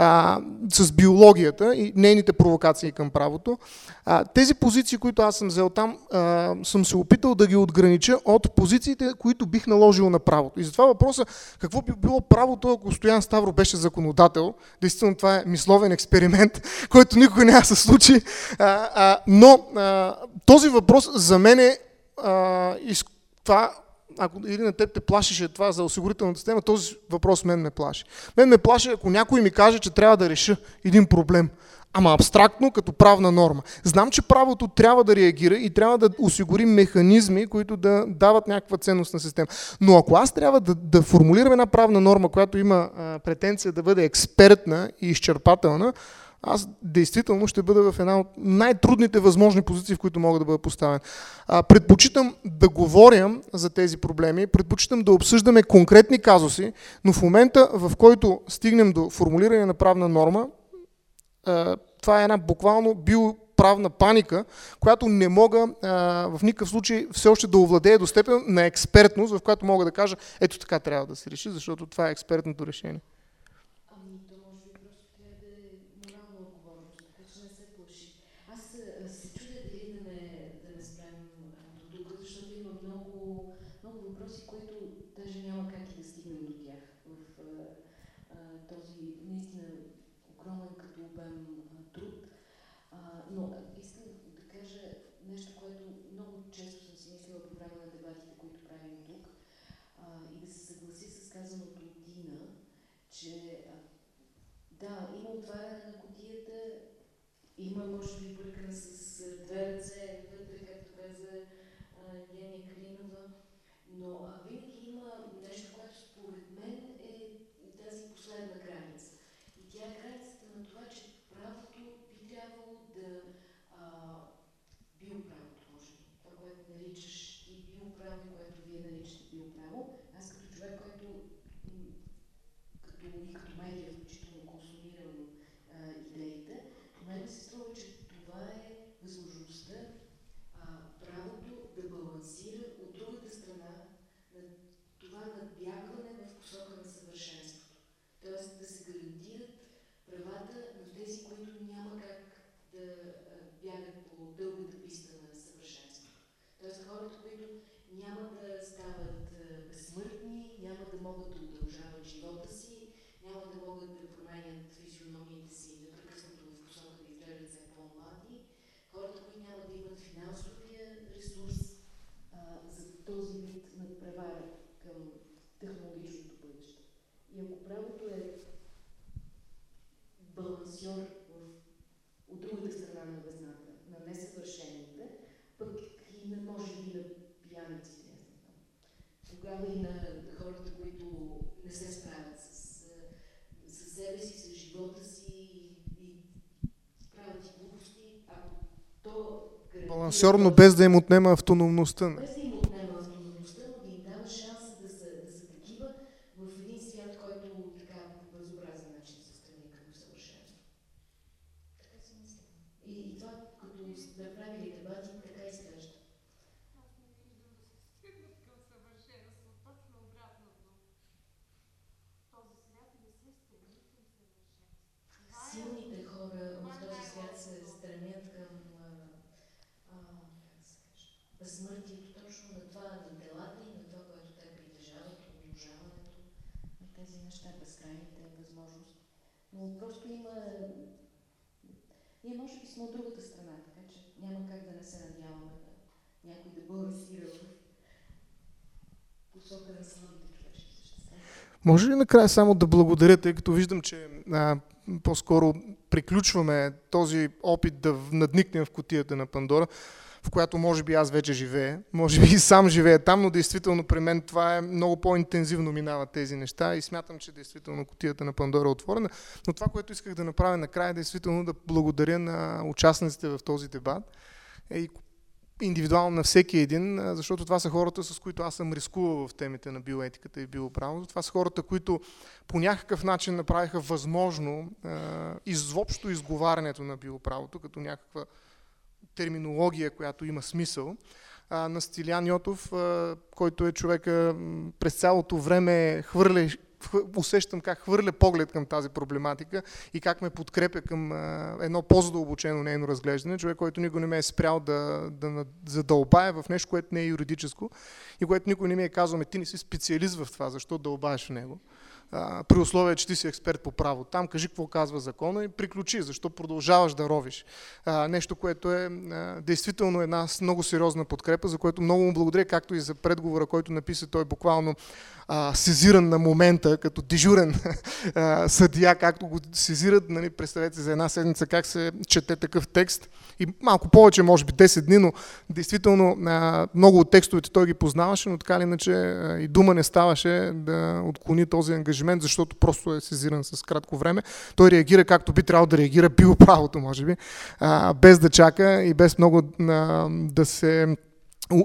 а, с биологията и нейните провокации към правото. А, тези позиции, които аз съм взел там, а, съм се опитал да ги отгранича от позициите, които бих наложил на правото. И затова въпроса, какво би било правото, ако Стоян Ставро беше законодател, действително това е мисловен експеримент, който никога няма се случи, а, а, но а, този въпрос за мен е а, това ако или на теб те плашеше това за осигурителната система, този въпрос мен ме плаши. Мен ме плаши, ако някой ми каже, че трябва да реша един проблем. Ама абстрактно, като правна норма. Знам, че правото трябва да реагира и трябва да осигури механизми, които да дават някаква ценност на система. Но ако аз трябва да, да формулирам една правна норма, която има а, претенция да бъде експертна и изчерпателна, аз действително ще бъда в една от най-трудните възможни позиции, в които мога да бъда поставен. А, предпочитам да говоря за тези проблеми, предпочитам да обсъждаме конкретни казуси, но в момента, в който стигнем до формулиране на правна норма, а, това е една буквално биоправна паника, която не мога а, в никакъв случай все още да овладея до степен на експертност, в която мога да кажа, ето така трябва да се реши, защото това е експертното решение. Правото е балансьор в, от другата страна на везната, на несъвършените, пък и на, може би на пияниците. Тогава и на хората, които не се справят с, с себе си, с живота си и, и правят глупости, ако Балансьорно без да им отнема автономността. Без да им отнема автономността, но да им дава шанса да са, да са такива в един свят, който така по безобразен начин се стреми към съвършенство. Така си мисля. И, и това, като сме правили дебати, така изглежда. Аз не виждам да се стигнат към съвършенство, точно обратното. Този свят не се стреми към съвършенство. Силните хора в този свят се стремят към безсмъртието точно на това, на делата и на това, което те притежават, умножаването на тези неща, безкрайните възможности. Но просто има... Ние може би сме от другата страна, така че няма как да не се надяваме да някой да балансира в посока на слабите човешки същества. Може ли накрая само да благодаря, тъй като виждам, че а, по-скоро приключваме този опит да надникнем в котията на Пандора в която може би аз вече живея, може би и сам живея там, но действително при мен това е много по-интензивно минава тези неща и смятам, че действително котията на Пандора е отворена. Но това, което исках да направя накрая, е действително да благодаря на участниците в този дебат. И индивидуално на всеки един, защото това са хората, с които аз съм рискувал в темите на биоетиката и биоправото. Това са хората, които по някакъв начин направиха възможно изобщо изговарянето на биоправото, като някаква терминология, която има смисъл а, на Стилян Йотов, а, който е човека през цялото време хвърля, хвър- усещам как хвърля поглед към тази проблематика и как ме подкрепя към а, едно по-задълбочено нейно разглеждане. Човек, който никой не ме е спрял да, да задълбая в нещо, което не е юридическо и което никой не ми е казал, «Ме, ти не си специалист в това, защо дълбаеш в него при условие, че ти си експерт по право. Там кажи какво казва закона и приключи, защо продължаваш да ровиш. Нещо, което е действително една много сериозна подкрепа, за което много му благодаря, както и за предговора, който написа той буквално сезиран на момента, като дежурен съдия, както го сезират, нали, представете си за една седмица как се чете такъв текст и малко повече, може би 10 дни, но действително много от текстовете той ги познаваше, но така или иначе и дума не ставаше да отклони този ангажимент, защото просто е сезиран с кратко време. Той реагира както би трябвало да реагира биоправото, може би, а, без да чака и без много а, да се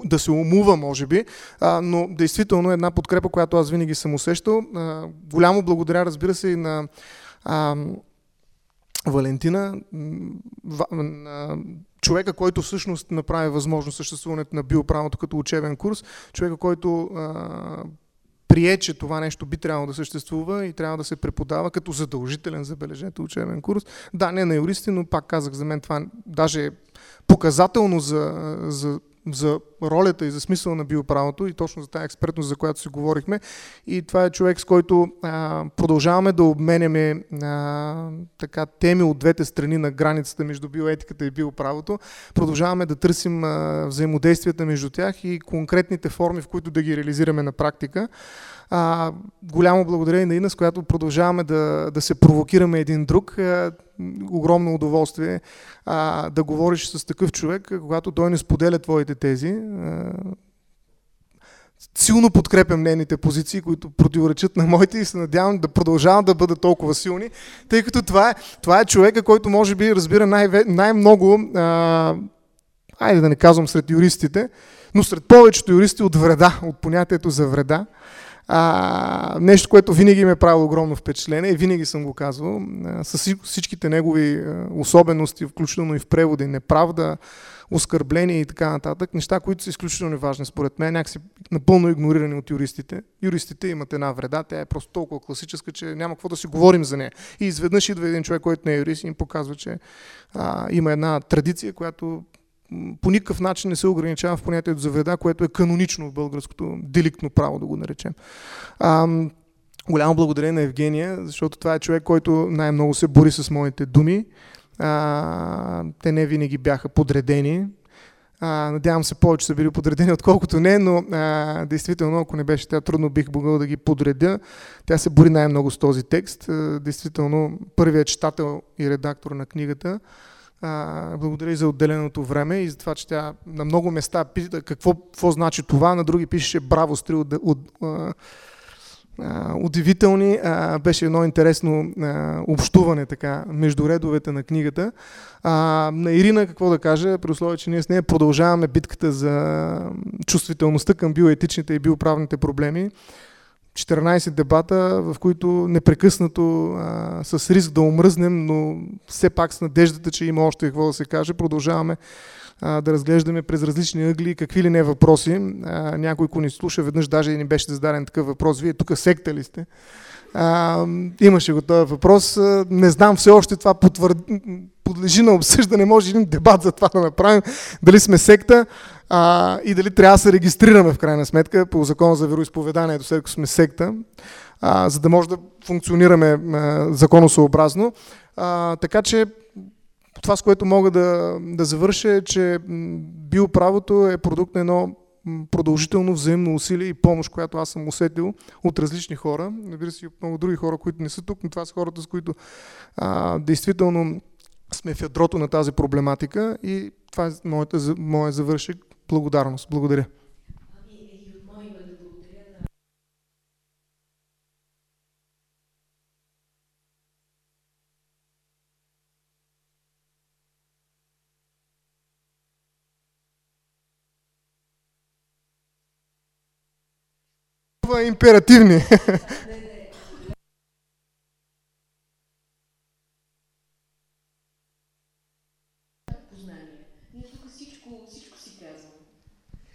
да се умува, може би, а, но действително една подкрепа, която аз винаги съм усещал. А, голямо благодаря, разбира се, и на а, Валентина, човека, който всъщност направи възможно съществуването на биоправото като учебен курс, човека, който а, прие, че това нещо би трябвало да съществува и трябва да се преподава като задължителен, забележете, учебен курс. Да, не на юристи, но пак казах, за мен това даже е показателно за, за, за ролята и за смисъла на биоправото и точно за тази експертност, за която си говорихме. И това е човек, с който а, продължаваме да обменяме а, така, теми от двете страни на границата между биоетиката и биоправото. Продължаваме да търсим а, взаимодействията между тях и конкретните форми, в които да ги реализираме на практика. А, голямо благодарение на Ина, с която продължаваме да, да се провокираме един друг. А, огромно удоволствие а, да говориш с такъв човек, когато той не споделя твоите тези. А, силно подкрепям нейните позиции, които противоречат на моите и се надявам да продължавам да бъдат толкова силни, тъй като това е, това е човека, който може би разбира най- най-много, а, айде да не казвам сред юристите, но сред повечето юристи от вреда, от понятието за вреда. А, нещо, което винаги ме е правило огромно впечатление и винаги съм го казвал, а, с всич- всичките негови особености, включително и в преводи, неправда, оскърбление и така нататък, неща, които са изключително важни според мен, някакси напълно игнорирани от юристите. Юристите имат една вреда, тя е просто толкова класическа, че няма какво да си говорим за нея. И изведнъж идва един човек, който не е юрист и им показва, че а, има една традиция, която по никакъв начин не се ограничава в понятието за вреда, което е канонично в българското деликтно право, да го наречем. Ам, голямо благодарение на Евгения, защото това е човек, който най-много се бори с моите думи. А, те не винаги бяха подредени. А, надявам се повече са били подредени, отколкото не, но а, действително, ако не беше тя, трудно бих могъл да ги подредя. Тя се бори най-много с този текст. А, действително, първият читател и редактор на книгата. А, благодаря и за отделеното време и за това, че тя на много места пита какво, какво значи това, на други пишеше браво стрил от, от, а, удивителни. А, беше едно интересно а, общуване така, между редовете на книгата. А, на Ирина какво да кажа, при условие, че ние с нея продължаваме битката за чувствителността към биоетичните и биоправните проблеми. 14 дебата, в които непрекъснато а, с риск да омръзнем, но все пак с надеждата, че има още какво да се каже, продължаваме а, да разглеждаме през различни ъгли какви ли не въпроси. А, някой, ако ни слуша, веднъж даже и ни беше зададен такъв въпрос. Вие тук секта ли сте? А, имаше го този въпрос. Не знам все още това потвърд... подлежи на обсъждане. Може един дебат за това да направим. Дали сме секта а, и дали трябва да се регистрираме в крайна сметка по закона за вероисповеданието, след като сме секта, а, за да може да функционираме а, законосъобразно. А, така че това, с което мога да, да завърша е, че биоправото е продукт на едно продължително взаимно усилие и помощ, която аз съм усетил от различни хора. Разбира се, и от много други хора, които не са тук, но това са хората, с които а, действително сме в ядрото на тази проблематика и това е моята, за- моя завършек благодарност. Благодаря. Е императивни.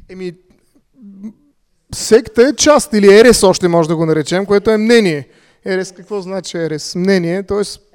Еми, секта е част или ерес още може да го наречем, което е мнение. Ерес, какво значи ерес? Мнение, т.е.